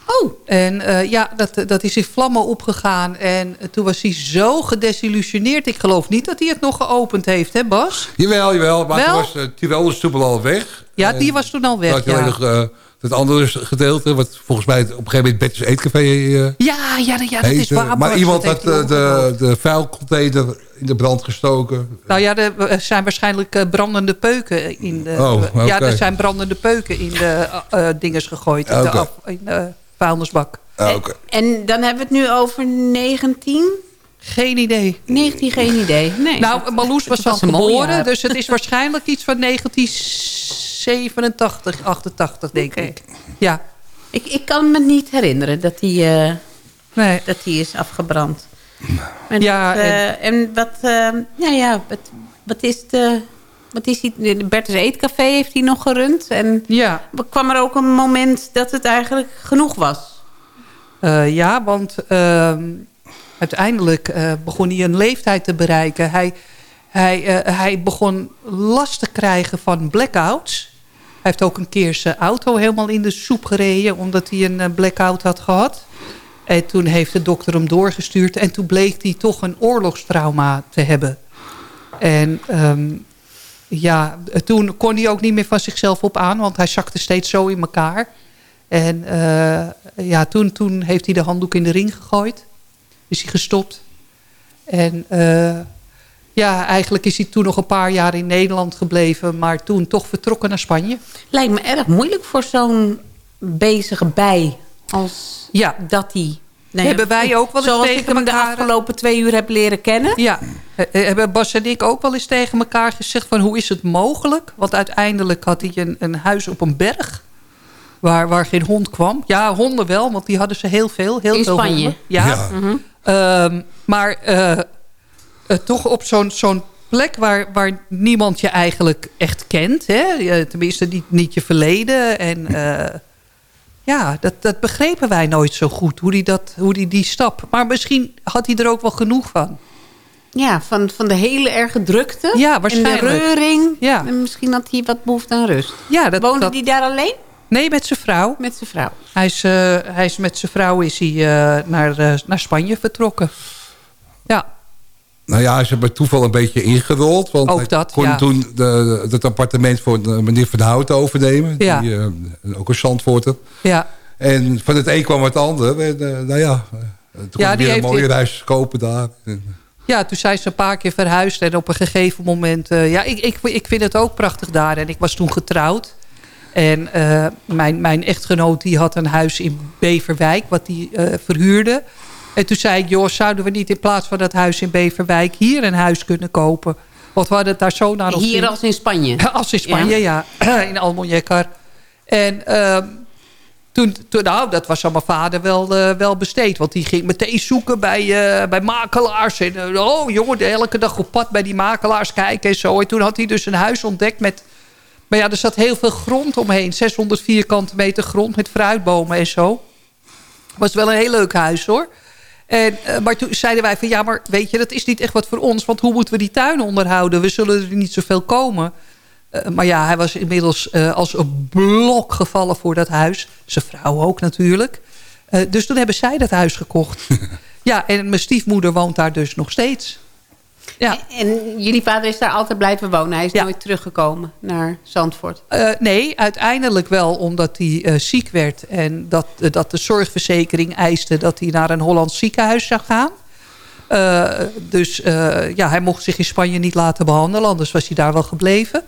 Oh. En eh, ja, dat, dat is in vlammen opgegaan. En eh, toen was hij zo gedesillusioneerd. Ik geloof niet dat hij het nog geopend heeft, hè Bas? Jawel, jawel. Maar Wel? toen was uh, Tiroler Stoepel al weg. Ja, En die was toen al weg, ja. alleen nog eh, het andere gedeelte. Wat volgens mij op een gegeven moment Betty's Eetcafé eh, Ja, ja, ja dat is waar. Maar iemand dat had eh, de, de vuilcontainer in de brand gestoken. Nou ja, er zijn waarschijnlijk eh, brandende peuken in de... Oh, Ja, oké. er zijn brandende peuken in de eh, eh, dinges gegooid. In, de, af, in de vuilnisbak. Ah, Oké. En dan hebben we het nu over 19? Geen idee. 19, geen idee. Nee. Nou, Marloes was al was mooi geboren, dus het is [LAUGHS] waarschijnlijk iets van 1987, 88 denk ik. Ja. Ik, ik kan me niet herinneren dat die, eh, Nee. dat die is afgebrand. Maar Ja, dat, eh, en, wat, eh, ja, ja, wat, wat is de... Wat is die, de Bertus Eetcafé heeft hij nog gerund. En Ja. kwam er ook een moment dat het eigenlijk genoeg was? Ja, want ehm, uiteindelijk begon hij een leeftijd te bereiken. Hij, hij, hij begon last te krijgen van blackouts. Hij heeft ook een keer zijn auto helemaal in de soep gereden... omdat hij een eh, blackout had gehad. En toen heeft de dokter hem doorgestuurd... en toen bleek hij toch een oorlogstrauma te hebben. En ehm, ja, toen kon hij ook niet meer van zichzelf op aan... want hij zakte steeds zo in elkaar... En eh, ja, toen, toen heeft hij de handdoek in de ring gegooid. Is hij gestopt. En eh, ja, eigenlijk is hij toen nog een paar jaar in Nederland gebleven... maar toen toch vertrokken naar Spanje. Lijkt me erg moeilijk voor zo'n bezige bij als Ja. dat die... Nee, Hebben wij ook wel eens Zoals tegen ik hem de afgelopen twee uur heb leren kennen. Ja, eh, eh, hebben Bas en ik ook wel eens tegen elkaar gezegd... van hoe is het mogelijk? Want uiteindelijk had hij een, een huis op een berg... Waar, waar geen hond kwam. Ja, honden wel, want die hadden ze heel veel. Heel In veel Spanje? honden. Ja. Ja. Mhm. Ehm, maar eh, eh, toch op zo'n zo'n plek waar, waar niemand je eigenlijk echt kent. Hè? Tenminste, niet, niet je verleden. En eh, ja, dat, dat begrepen wij nooit zo goed. Hoe die, dat, hoe die die stap... Maar misschien had hij er ook wel genoeg van. Ja, van, van de hele erge drukte. Ja, En waarschijnlijk. de reuring. Ja. En misschien had hij wat behoefte aan rust. Ja, dat, Woonde hij daar alleen? Nee, met zijn vrouw. Met zijn vrouw. Hij is, eh, hij is met zijn vrouw is hij, naar, naar Spanje vertrokken. Ja, Nou ja, hij is er bij toeval een beetje ingerold. Want Ook hij dat, kon ja. toen de, het appartement voor de meneer Van Houten overnemen. Ja. Die, eh, ook een zandvoorter. ja. En van het een kwam het ander. En, eh, nou ja, eh, toen kon Ja, die weer een mooie huis kopen daar. Ja, toen zijn ze een paar keer verhuisd. En op een gegeven moment... eh, ja, ik, ik, ik vind het ook prachtig daar. En ik was toen getrouwd. En eh, mijn, mijn echtgenoot die had een huis in Beverwijk... wat hij eh, verhuurde. En toen zei ik... joh, zouden we niet in plaats van dat huis in Beverwijk... hier een huis kunnen kopen? Want we hadden het daar zo naar ons Hier als in Spanje. [LAUGHS] Als in Spanje, ja. [CLEARS THROAT] In Almonjecar. En ehm, toen, toen, nou, dat was aan mijn vader wel, eh, wel besteed. Want die ging meteen zoeken bij, eh, bij makelaars. En, eh, oh jongen, de elke dag op pad bij die makelaars kijken en zo. En toen had hij dus een huis ontdekt met... Maar ja, er zat heel veel grond omheen. 600 vierkante meter grond met fruitbomen en zo. Was wel een heel leuk huis hoor. En, eh, maar toen zeiden wij van ja, maar weet je, dat is niet echt wat voor ons. Want hoe moeten we die tuin onderhouden? We zullen er niet zoveel komen. Eh, maar ja, hij was inmiddels eh, als een blok gevallen voor dat huis. Zijn vrouw ook natuurlijk. Dus toen hebben zij dat huis gekocht. [LAUGHS] ja, en mijn stiefmoeder woont daar dus nog steeds. Ja. En jullie vader is daar altijd blijven wonen. Hij is Ja. nooit teruggekomen naar Zandvoort. Eh, nee, uiteindelijk wel omdat hij eh, ziek werd. En dat, eh, dat de zorgverzekering eiste dat hij naar een Hollands ziekenhuis zou gaan. Dus ja, hij mocht zich in Spanje niet laten behandelen. Anders was hij daar wel gebleven.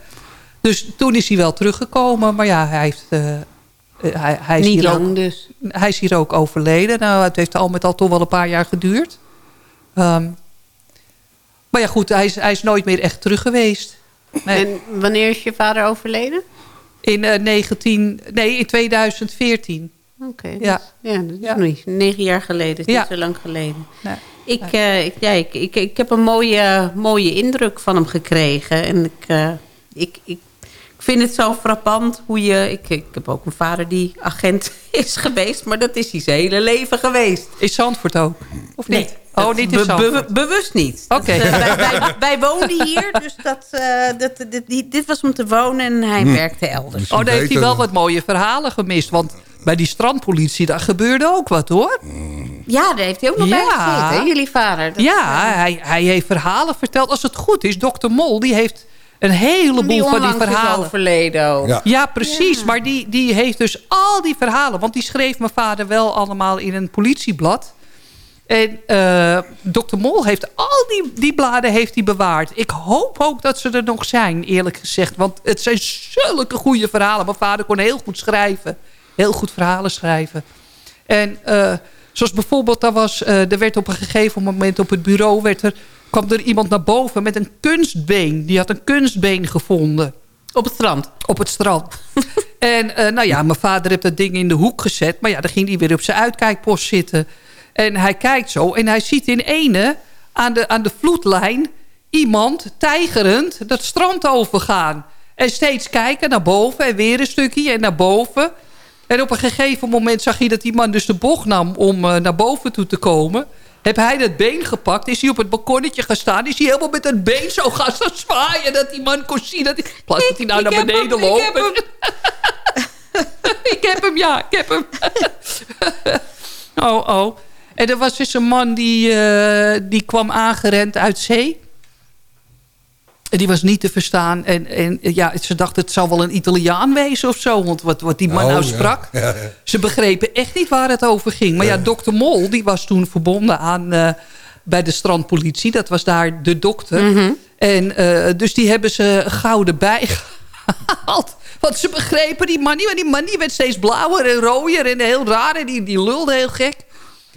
Dus toen is hij wel teruggekomen. Maar ja, hij heeft, hij, hij, is Niet hier lang ook, dus. hij is hier ook overleden. Nou, het heeft al met al toch wel een paar jaar geduurd. Ehm, maar ja, goed, hij is, hij is nooit meer echt terug geweest. Nee. En wanneer is je vader overleden? In, eh, 19, nee, in 2014. Oké, Ja. ja. ja, dat is niet negen jaar geleden. Het is Ja. niet zo lang geleden. Nee. Ik, eh, ik, ja, ik, ik, ik heb een mooie, mooie indruk van hem gekregen. En ik, eh, ik, ik, ik vind het zo frappant hoe je... Ik, ik heb ook een vader die agent [LAUGHS] is geweest. Maar dat is hij zijn hele leven geweest. Is Zandvoort ook? Of niet? Nee, Oh, niet in be- bewust niet. Oké. Dat, eh, wij, wij, wij woonden hier, dus dat, eh, dat, dit, dit, dit was om te wonen en hij werkte elders. Oh, dan heeft hij wel wat mooie verhalen gemist. Want bij die strandpolitie, daar gebeurde ook wat, hoor. Ja, daar heeft hij ook nog bij Ja. gezeten, hè, jullie vader. Dat, ja, eh, hij, hij heeft verhalen verteld. Als het goed is, dokter Mol, die heeft een die heleboel van die verhalen. overleden ook. Ja. Ja, precies. Maar die, die heeft dus al die verhalen. Want die schreef mijn vader wel allemaal in een politieblad. En eh dokter Mol heeft al die, die bladen heeft hij bewaard. Ik hoop ook dat ze er nog zijn, eerlijk gezegd. Want het zijn zulke goede verhalen. Mijn vader kon heel goed schrijven. Heel goed verhalen schrijven. En eh, zoals bijvoorbeeld, daar was, eh, er werd op een gegeven moment op het bureau... Werd er, kwam er iemand naar boven met een kunstbeen. Die had een kunstbeen gevonden. Op het strand. Op het strand. [LAUGHS] en nou ja, mijn vader heeft dat ding in de hoek gezet. Maar ja, dan ging hij weer op zijn uitkijkpost zitten. En hij kijkt zo en hij ziet in ene aan de, aan de vloedlijn... iemand tijgerend dat strand overgaan. En steeds kijken naar boven en weer een stukje en naar boven. En op een gegeven moment zag hij dat die man dus de bocht nam... om eh, naar boven toe te komen... Heb hij dat been gepakt, is hij op het balkonnetje gaan staan... is hij helemaal met dat been zo gaan zwaaien... dat die man kon zien dat hij... plaats dat hij nou ik naar beneden hem, ik loopt. heb [LAUGHS] ik heb hem, ja, ik heb hem. [LAUGHS] oh, oh. En er was dus een man die, eh, die kwam aangerend uit zee. En die was niet te verstaan. En, en ja, ze dachten het zou wel een Italiaan wezen of zo. Want wat, wat die man Oh, nou sprak. Ja, ja. Ze begrepen echt niet waar het over ging. Maar ja, dokter Mol die was toen verbonden aan... eh, bij de strandpolitie. Dat was daar de dokter. En eh, dus die hebben ze gouden bij gehaald. Want ze begrepen die man niet. Want die man die werd steeds blauwer en rooier en heel raar. En die, die lulde heel gek.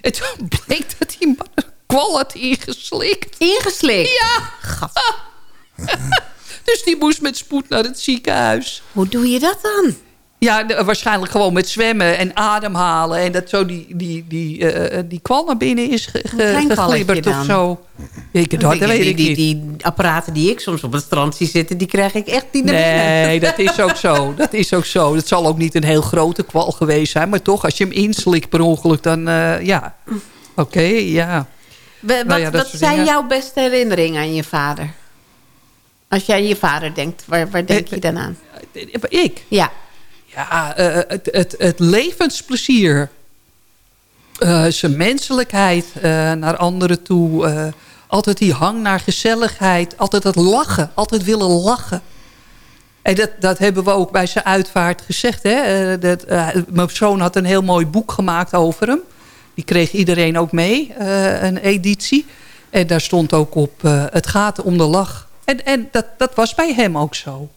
En toen bleek dat die man een kwal had ingeslikt. Ingeslikt? Ja. [LAUGHS] dus die moest met spoed naar het ziekenhuis. Hoe doe je dat dan? Ja, de- waarschijnlijk gewoon met zwemmen en ademhalen. En dat zo die, die, die, eh, die kwal naar binnen is ge, geglibberd of zo. Ik, dat, weet die, ik die, niet. die apparaten die ik soms op het strand zie zitten... die krijg ik echt niet naar binnen. Nee, [LAUGHS] dat is ook zo. Dat is ook zo. Het zal ook niet een heel grote kwal geweest zijn. Maar toch, als je hem inslikt per ongeluk, dan eh, ja. Oké, ja. We- Wat, Nou ja, dat wat zijn dingen. jouw beste herinneringen aan je vader? Als jij aan je vader denkt, waar, waar denk Eh, je dan aan? Ik? Ja. Ja, eh, het, het, het levensplezier. Eh, zijn menselijkheid eh, naar anderen toe. eh, altijd die hang naar gezelligheid. Altijd het lachen. Altijd willen lachen. En dat, dat hebben we ook bij zijn uitvaart gezegd. Hè? Eh, dat, eh, mijn zoon had een heel mooi boek gemaakt over hem. Die kreeg iedereen ook mee, eh, een editie. En daar stond ook op, eh, het gaat om de lach. En, en dat, dat was bij hem ook zo.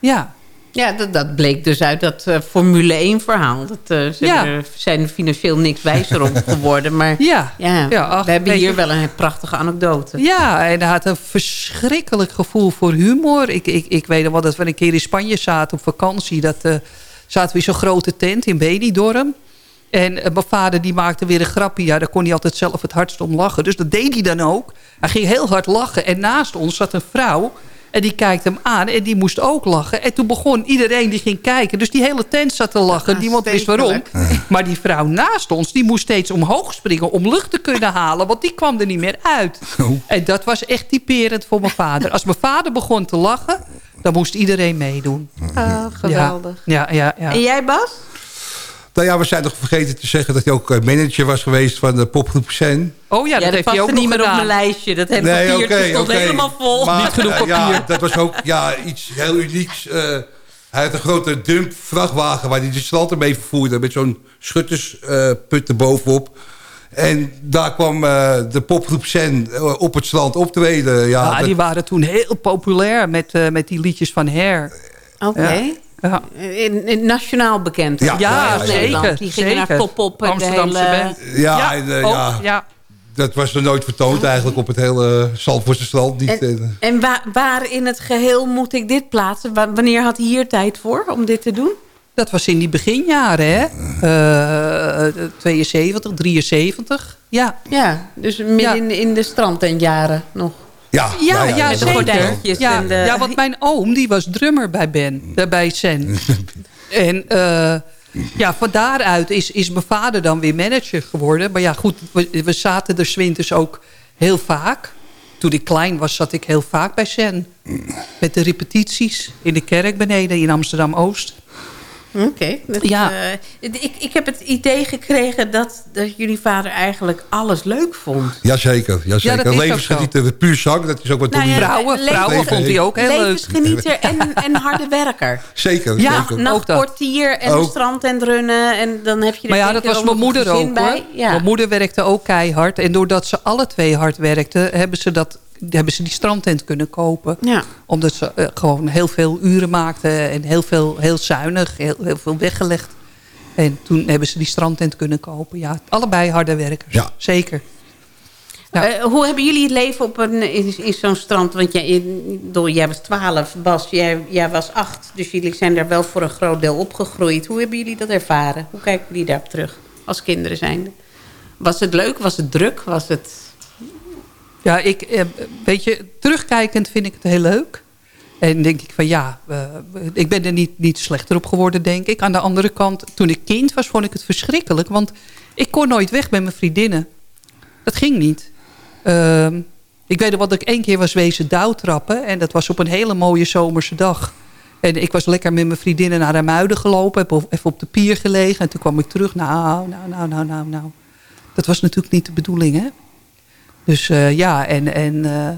Ja. Ja, dat, dat bleek dus uit dat eh, Formule 1 verhaal. Dat, eh, ze Ja. er zijn er financieel niks wijzer om geworden. Maar [LAUGHS] Ja. ja, Ja, ach, we hebben hier wel een prachtige anekdote. Ja, en hij had een verschrikkelijk gevoel voor humor. Ik, ik, ik weet nog wel dat we een keer in Spanje zaten op vakantie. Dat eh, zaten we in zo'n grote tent in Benidorm. En mijn vader die maakte weer een grapje. Ja, daar kon hij altijd zelf het hardst om lachen. Dus dat deed hij dan ook. Hij ging heel hard lachen. En naast ons zat een vrouw. En die kijkt hem aan en die moest ook lachen. En toen begon iedereen die ging kijken. Dus die hele tent zat te lachen. Niemand wist waarom. Maar die vrouw naast ons, die moest steeds omhoog springen... om lucht te kunnen halen, want die kwam er niet meer uit. En dat was echt typerend voor mijn vader. Als mijn vader begon te lachen, dan moest iedereen meedoen. Ah, geweldig. Ja, ja, ja. En jij, Bas? Nou ja, we zijn nog vergeten te zeggen dat hij ook eh, manager was geweest van de popgroep Sen. Oh ja, dat dat heeft hij ook er niet meer op mijn lijstje. Dat hele Nee, papiertje oké, stond helemaal vol. Maar, Niet genoeg eh, papier. ja, dat was ook ja, iets heel unieks. Eh, hij had een grote dump vrachtwagen waar hij de slanten mee vervoerde. Met zo'n schuttersput erbovenop. En daar kwam eh, de popgroep Sen eh, op het strand optreden. Ja, Ja, dat- die waren toen heel populair met, eh, met die liedjes van Hair. Oké. Ja. Ja. In, in nationaal bekend. Ja, Ja, ja, ja. zeker. Die gingen naar zeker. top op. en de Amsterdamse hele- band. Ja, en, eh, ook, ja. ja. Dat was er nooit vertoond eigenlijk op het hele Zandvoortse strand. Niet, eh, En, en wa- waar in het geheel moet ik dit plaatsen? Wa- wanneer had hij hier tijd voor om dit te doen? Dat was in die beginjaren, hè? Eh, 72, 73. Ja, Ja, dus midden Ja. in, in de strandtentjaren nog. Ja, ja, ja, zeker. Ja, en de- ja, want mijn oom die was drummer bij Ben, eh, bij Sen. [LAUGHS] en eh, ja, van daaruit is, is mijn vader dan weer manager geworden. Maar ja, goed, we, we zaten er 's winters ook heel vaak. Toen ik klein was, zat ik heel vaak bij Sen. Met de repetities in de kerk beneden in Amsterdam-Oost. Oké. Ja. eh, ik, ik heb het idee gekregen dat, dat jullie vader eigenlijk alles leuk vond. Jazeker, jazeker. dat ook Levensgenieter, puur zang, dat is ook wat Nou ja, Vrouwen, vond hij ook heel leuk. Levensgenieter en, en harde werker. Zeker, Ja, zeker. Nachtportier en Ook. strand en runnen. En dan heb je er Maar ja, dat was mijn moeder gezin ook bij. hoor. Ja. Mijn moeder werkte ook keihard. En doordat ze alle twee hard werkten, hebben ze, dat, hebben ze die strandtent kunnen kopen. Ja. Omdat ze eh, gewoon heel veel uren maakten. En heel, veel, heel zuinig, heel, heel veel weggelegd. En toen hebben ze die strandtent kunnen kopen. Ja, allebei harde werkers. Ja. Zeker. Ja. Eh, hoe hebben jullie het leven op een, in, in zo'n strand? Want jij, in- Dol, jij was 12, Bas, jij, jij was 8. Dus jullie zijn daar wel voor een groot deel opgegroeid. Hoe hebben jullie dat ervaren? Hoe kijken jullie daarop terug als kinderen zijn? Was het leuk? Was het druk? Was het... Ja, ik, eh, weet je, terugkijkend vind ik het heel leuk. En denk ik van ja, eh, ik ben er niet, niet slechter op geworden, denk ik. Aan de andere kant, toen ik kind was, vond ik het verschrikkelijk. Want ik kon nooit weg met mijn vriendinnen. Dat ging niet. Ehm, ik weet nog wat ik één keer was wezen douwtrappen. En dat was op een hele mooie zomerse dag. En ik was lekker met mijn vriendinnen naar de Muiden gelopen. Heb even op de pier gelegen. En toen kwam ik terug. Nou, nou, nou, nou, nou, nou. Dat was natuurlijk niet de bedoeling, hè? Dus eh, ja, en, en eh,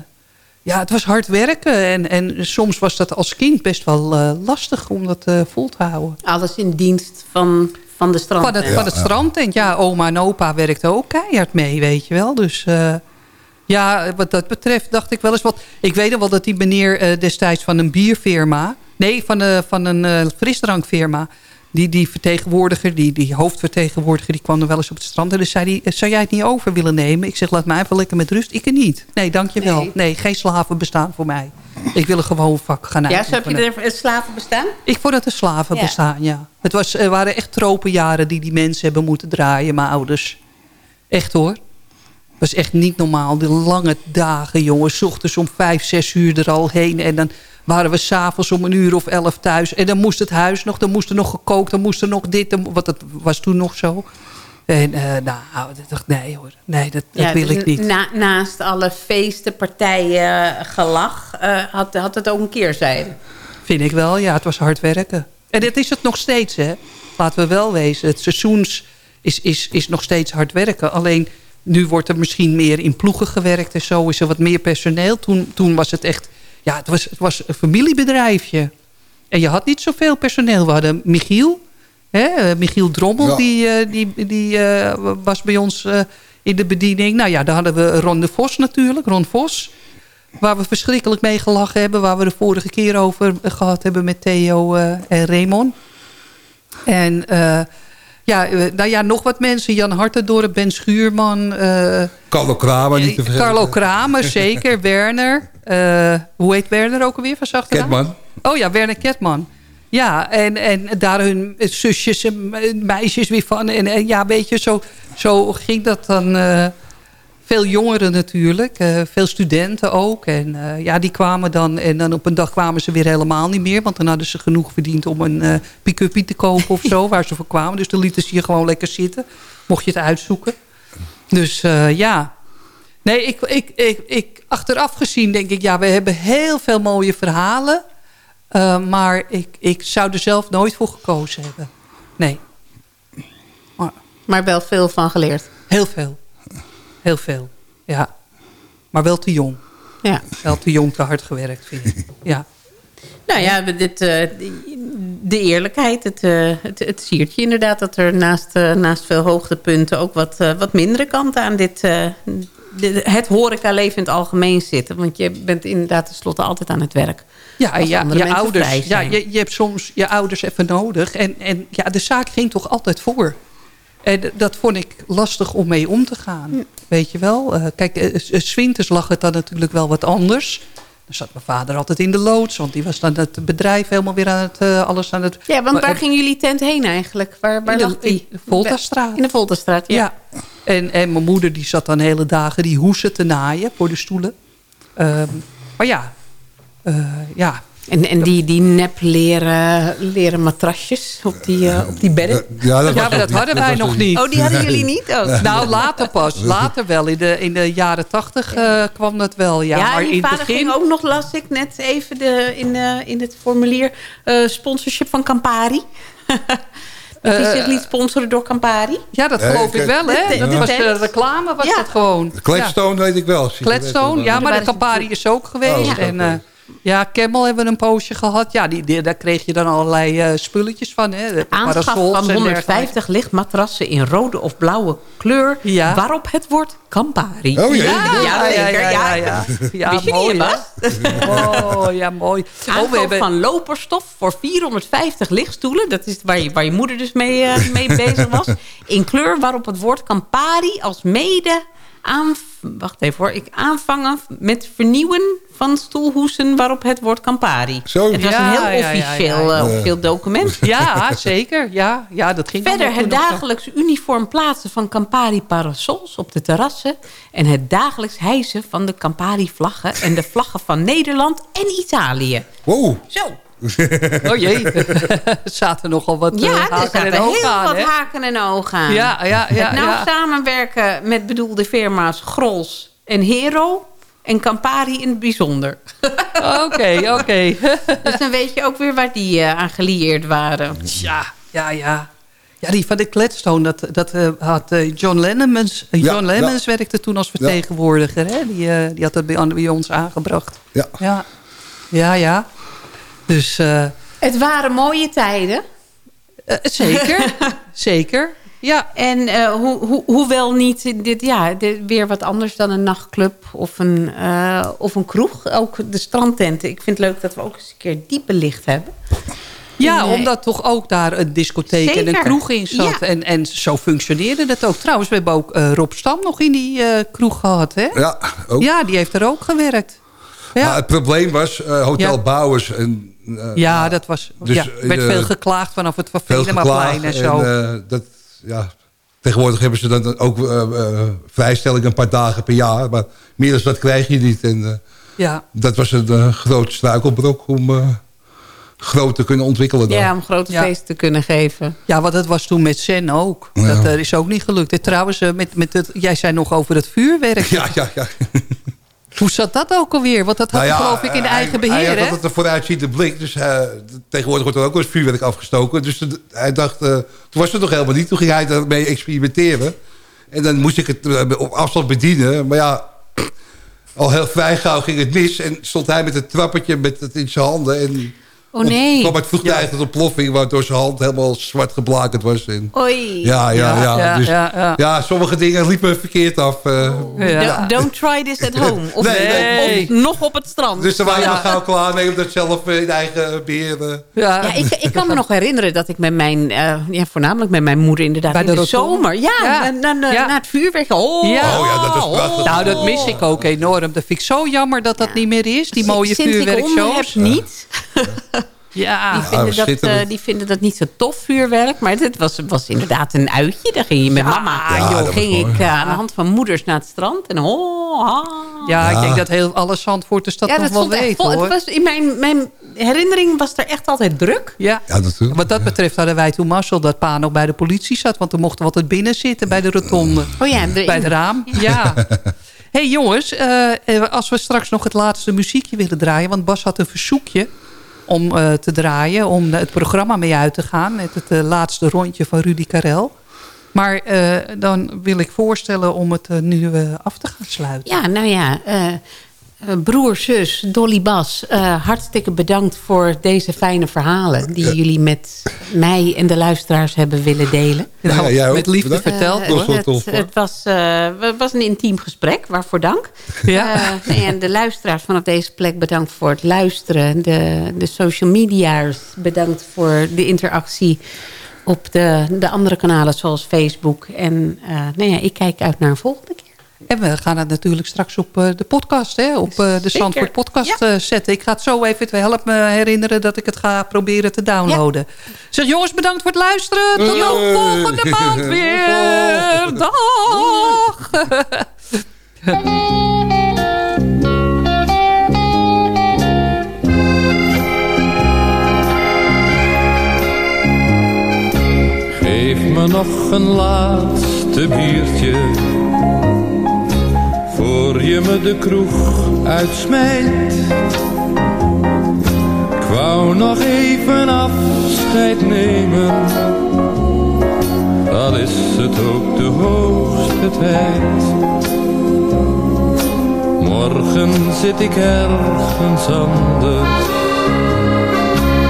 ja, het was hard werken. En, en soms was dat als kind best wel eh, lastig om dat eh, vol te houden. Alles in dienst van, van de strand. Van het, van het strand. En ja, oma en opa werkten ook keihard mee, weet je wel. Dus eh, ja, wat dat betreft dacht ik wel eens wat. Ik weet nog wel dat die meneer eh, destijds van een bierfirma... Nee, van, eh, van een eh, frisdrankfirma... Die, die vertegenwoordiger, die, die hoofdvertegenwoordiger... die kwam er wel eens op het strand. En dus zei hij, zou jij het niet over willen nemen? Ik zeg, laat mij even lekker met rust. Ik er niet. Nee, dankjewel. Nee. Nee, geen slaven bestaan voor mij. Ik wil een gewoon vak gaan Ja, zo heb je er slaven bestaan? Ik vond het een slaven Ja. bestaan, ja. Het was, er waren echt tropenjaren die die mensen hebben moeten draaien, mijn ouders. Echt hoor. Het was echt niet normaal. De lange dagen, jongens. ochtends om vijf, zes uur er al heen. En dan waren we s'avonds om een uur of elf thuis. En dan moest het huis nog. Dan moest er nog gekookt. Dan moest er nog dit. dan- Want dat was toen nog zo. En eh, nou, ik dacht, nee hoor. Nee, dat, wil ik niet. na- naast alle feesten, partijen, gelach, eh, had, had het ook een keerzijde. Vind ik wel, ja. Het was hard werken. En dat is het nog steeds, hè. Laten we wel wezen. Het seizoens is, is, is nog steeds hard werken. Alleen nu wordt er misschien meer in ploegen gewerkt en zo. Is er wat meer personeel. Toen, toen was het echt... Ja, het was, het was een familiebedrijfje. En je had niet zoveel personeel. We hadden Michiel. Hè, eh, Michiel Drommel. Ja. Die, eh, die, die eh, was bij ons eh, in de bediening. Nou ja, daar hadden we Ron de Vos natuurlijk. Ron Vos. Waar we verschrikkelijk mee gelachen hebben. Waar we de vorige keer over gehad hebben met Theo eh, en Raymond. En eh, ja, eh, nou ja, nog wat mensen. Jan Hartendorp, Ben Schuurman. eh, Carlo Kramer, niet te vergeten. Carlo Kramer, [LAUGHS] zeker. Werner. eh, hoe heet Werner ook alweer van Zachte Ketman. Oh ja, Werner Ketman. Ja, en, en daar hun zusjes en meisjes weer van. En, en ja, weet je, zo, zo ging dat dan. eh, veel jongeren natuurlijk, eh, veel studenten ook. En eh, ja, die kwamen dan en dan op een dag kwamen ze weer helemaal niet meer. Want dan hadden ze genoeg verdiend om een eh pick-upje te kopen of zo, [LAUGHS] waar ze voor kwamen. Dus dan lieten ze je gewoon lekker zitten, mocht je het uitzoeken. Dus eh, ja, nee, ik, ik, ik, ik, achteraf gezien denk ik, ja, we hebben heel veel mooie verhalen. eh, maar ik, ik zou er zelf nooit voor gekozen hebben. Nee. Maar Maar wel veel van geleerd. heel veel. Heel veel, ja. Maar wel te jong. Ja. Wel te jong, te hard gewerkt, vind ik. Ja. Nou ja, dit, eh, de eerlijkheid, het, eh, het, het siert je inderdaad... dat er naast, eh, naast veel hoogtepunten ook wat, wat mindere kanten aan dit, de- het horecaleven in het algemeen zitten. Want je bent inderdaad tenslotte altijd aan het werk. Ja, ja je ouders. Ja, je, je hebt soms je ouders even nodig. En, en ja, de zaak ging toch altijd voor. En d- dat vond ik lastig om mee om te gaan. Weet je wel? Eh, kijk, eh, s- s winters lag het dan natuurlijk wel wat anders. Dan zat mijn vader altijd in de loods. Want die was dan het bedrijf helemaal weer aan het... eh, alles aan het Ja, want Maar, waar eh, gingen jullie tent heen eigenlijk? Waar, waar In de- lag die? in de Voltastraat. In de Voltastraat, ja. Ja. En, en mijn moeder die zat dan hele dagen die hoesen te naaien voor de stoelen. Ehm, maar ja, eh, ja. En, en die, die nep leren, leren matrasjes op die, eh, op die bedden? Ja, dat, ja maar nog dat niet- hadden wij nog niet. Oh, die hadden jullie niet? Oh. Nou, later pas. Later wel. In de, in de jaren tachtig eh, kwam dat wel. Ja, Ja, maar en in vader begin... ging ook nog, las ik net even de, in, de, in het formulier... eh, sponsorship van Campari. [LAUGHS] dat hij Eh, zich liet sponsoren door Campari. Ja, dat geloof ik- ik wel, hè? De- Dat was de reclame, was Ja. dat gewoon. Gladstone weet ik wel. Ja. Gladstone, ja, maar de Campari is ook geweest. Oh, en. Ja, Camel hebben we een poosje gehad. Ja, die, die- daar kreeg je dan allerlei eh, spulletjes van, hè? De Aanschaf van en 150 lichtmatrassen in rode of blauwe kleur... Ja. waarop het woord Campari. Oh. Ja, Ja, ja, ja. ja. ja. Ja, Wist je mooi, niet? [LAUGHS] Oh, ja, mooi. Oh, Aankoop we hebben... van loperstof voor 450 lichtstoelen. Dat is waar je, waar je moeder dus mee, eh, mee bezig was. In kleur waarop het woord Campari als mede aan, wacht even hoor, ik aanvangen met vernieuwen van stoelhoesen waarop het woord Campari. Zo. Het was Ja, een heel ja, ja, ja, officieel, ja. eh, officieel document. [LAUGHS] Ja, zeker. Ja, ja dat ging Verder het zo. dagelijks uniform plaatsen van Campari parasols op de terrassen... en het dagelijks hijsen van de Campari vlaggen... en de vlaggen van Nederland en Italië. Wow. Zo, Oh jee, er [LAUGHS] zaten nogal wat Ja, eh, er haken zaten en heel ogen aan, wat haken en ogen aan. Ja, ja, ja. het nauw ja. samenwerken met bedoelde firma's Grols en Hero... en Campari in het bijzonder. [LAUGHS] Oké, oké. [LAUGHS] dus dan weet je ook weer waar die eh, aan gelieerd waren. Ja, ja, ja. Ja, die van de Gladstone, dat, dat eh, had John Lemmens. Ja, John Lemmens werkte toen als vertegenwoordiger. Hè? Die, eh, die had het bij, bij ons aangebracht. Ja. Ja, ja. ja. Dus eh, Het waren mooie tijden. eh, zeker, [LAUGHS] zeker. Ja, En eh, hoe, hoe, hoewel niet dit, ja, dit, weer wat anders dan een nachtclub of een, eh, of een kroeg. Ook de strandtenten. Ik vind het leuk dat we ook eens een keer diepe licht hebben. ja Nee. omdat toch ook daar een discotheek en een kroeg in zat. Ja. En, en zo functioneerde het ook. Trouwens, we hebben ook eh, Rob Stam nog in die eh, kroeg gehad. Hè? Ja, ook. Ja, die heeft er ook gewerkt. Maar Ja, het probleem was eh, Hotel Ja. Bouwers. En, ja dat was. Dus, ja, er werd eh, veel geklaagd vanaf het geklaagd. en zo. En, eh, dat, ja, tegenwoordig hebben ze dan ook eh, eh, vrijstelling een paar dagen per jaar. Maar meer dan dat krijg je niet. En eh, ja. dat was een eh, groot struikelbrok om eh, groot te kunnen ontwikkelen. Dan. Ja, om grote Ja. feesten te kunnen geven. Ja, want dat was toen met Zen ook. Ja. Dat eh, is ook niet gelukt. En trouwens, eh, met, met het, jij zei nog over het vuurwerk. [LAUGHS] ja, ja. ja. Hoe zat dat ook alweer? Want dat had Nou hij ja, geloof ik in hij- eigen Hij beheer, had hè? altijd een vooruitziende blik. Dus eh, tegenwoordig wordt er ook wel eens vuurwerk afgestoken. Dus de- hij dacht, eh, toen was het nog helemaal niet. Toen ging hij daarmee experimenteren. En dan moest ik het eh, op afstand bedienen. Maar ja, [CLEARS THROAT] al heel vrij gauw ging het mis. En stond hij met het trappetje met het in zijn handen. En Oh nee. kwam het vroegtijdig tot ontploffing. Waardoor zijn hand helemaal zwart geblakerd was. En, Oei. ja, ja, ja. Ja, dus, ja, ja. ja, sommige dingen liepen verkeerd af. eh. Ja. Don't, try this at home. Of, Nee, nee. of nog op het strand. Dus daar waren we Ja. gauw klaar mee om dat zelf eh, in eigen beheer... eh, Ja. Ja, ik, ik kan me nog herinneren dat ik met mijn, eh, ja, voornamelijk met mijn moeder inderdaad Bij in de zomer. Ja, Ja. Na, na, Ja. na het vuurwerk. Oh, Ja. Oh ja, dat is prachtig. Nou, dat mis ik ook enorm. Dat vind ik zo jammer dat dat niet meer is. Die mooie Sinds ik vuurwerkshows. heb niet. Ja. Die vinden, dat, eh, die vinden dat niet zo tof vuurwerk. Maar dit was, was inderdaad een uitje. Daar ging je met mama. Ja, joh, ging ik eh, aan de hand van moeders naar het strand. En oh, ah. Ja, ik denk dat heel alle Zandvoorters dat ja, nog dat wel weten, vol. hoor. Het was, in mijn, mijn herinnering was er echt altijd druk. Ja. Ja, natuurlijk. Wat dat betreft hadden wij toen Marcel dat pa nog bij de politie zat. Want we mochten altijd binnen zitten bij de rotonde. Oh ja, erin. Bij het raam, ja. hey jongens, eh, als we straks nog het laatste muziekje willen draaien... want Bas had een verzoekje om eh, te draaien... om het programma mee uit te gaan... met het eh, laatste rondje van Rudy Karel. Maar eh, dan wil ik voorstellen om het eh, nu eh, af te gaan sluiten. Ja, nou ja. Eh, eh, broer, zus, Dolly Bas, eh, hartstikke bedankt voor deze fijne verhalen... die jullie met mij en de luisteraars hebben willen delen. Nou, ja, met liefde Bedankt. verteld. Eh, was het, tof, hoor. het was, eh, het was een intiem gesprek, waarvoor dank. Ja. Eh, nee, en de luisteraars vanaf deze plek bedankt voor het luisteren. De, de social media's bedankt voor de interactie op de, de andere kanalen zoals Facebook. En eh, nou ja, ik kijk uit naar een volgende keer. En we gaan het natuurlijk straks op eh, de podcast, hè, op eh, de Zandvoort podcast eh, zetten. Ik ga het zo even, help me herinneren dat ik het ga proberen te downloaden. Zeg jongens, bedankt voor het luisteren. Tot de volgende maand weer. Dag. Geef me nog een laatste biertje Voor je me de kroeg uitsmijt. Ik wou nog even afscheid nemen. Dat is het ook de hoogste tijd. Morgen zit ik ergens anders.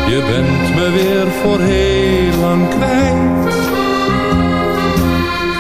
Je bent me weer voor heel lang kwijt.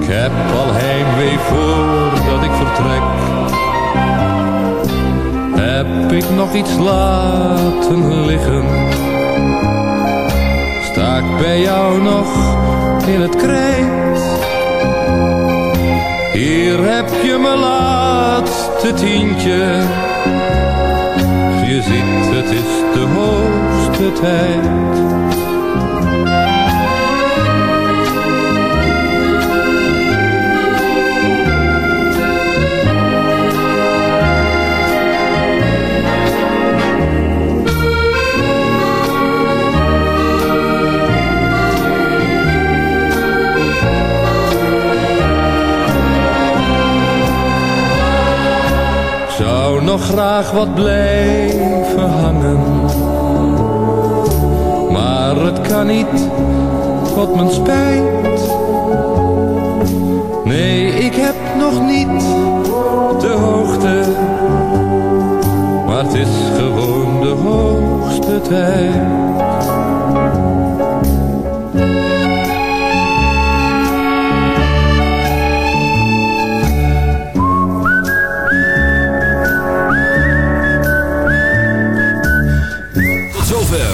Ik heb al heimwee voordat ik vertrek. Heb ik nog iets laten liggen? Sta ik bij jou nog in het krijt? Hier heb je mijn laatste tientje. Je ziet, het is de hoogste tijd. Nog graag wat blijven hangen. Maar het kan niet, tot mijn spijt. Nee, ik heb nog niet de hoogte. Maar het is gewoon de hoogste tijd.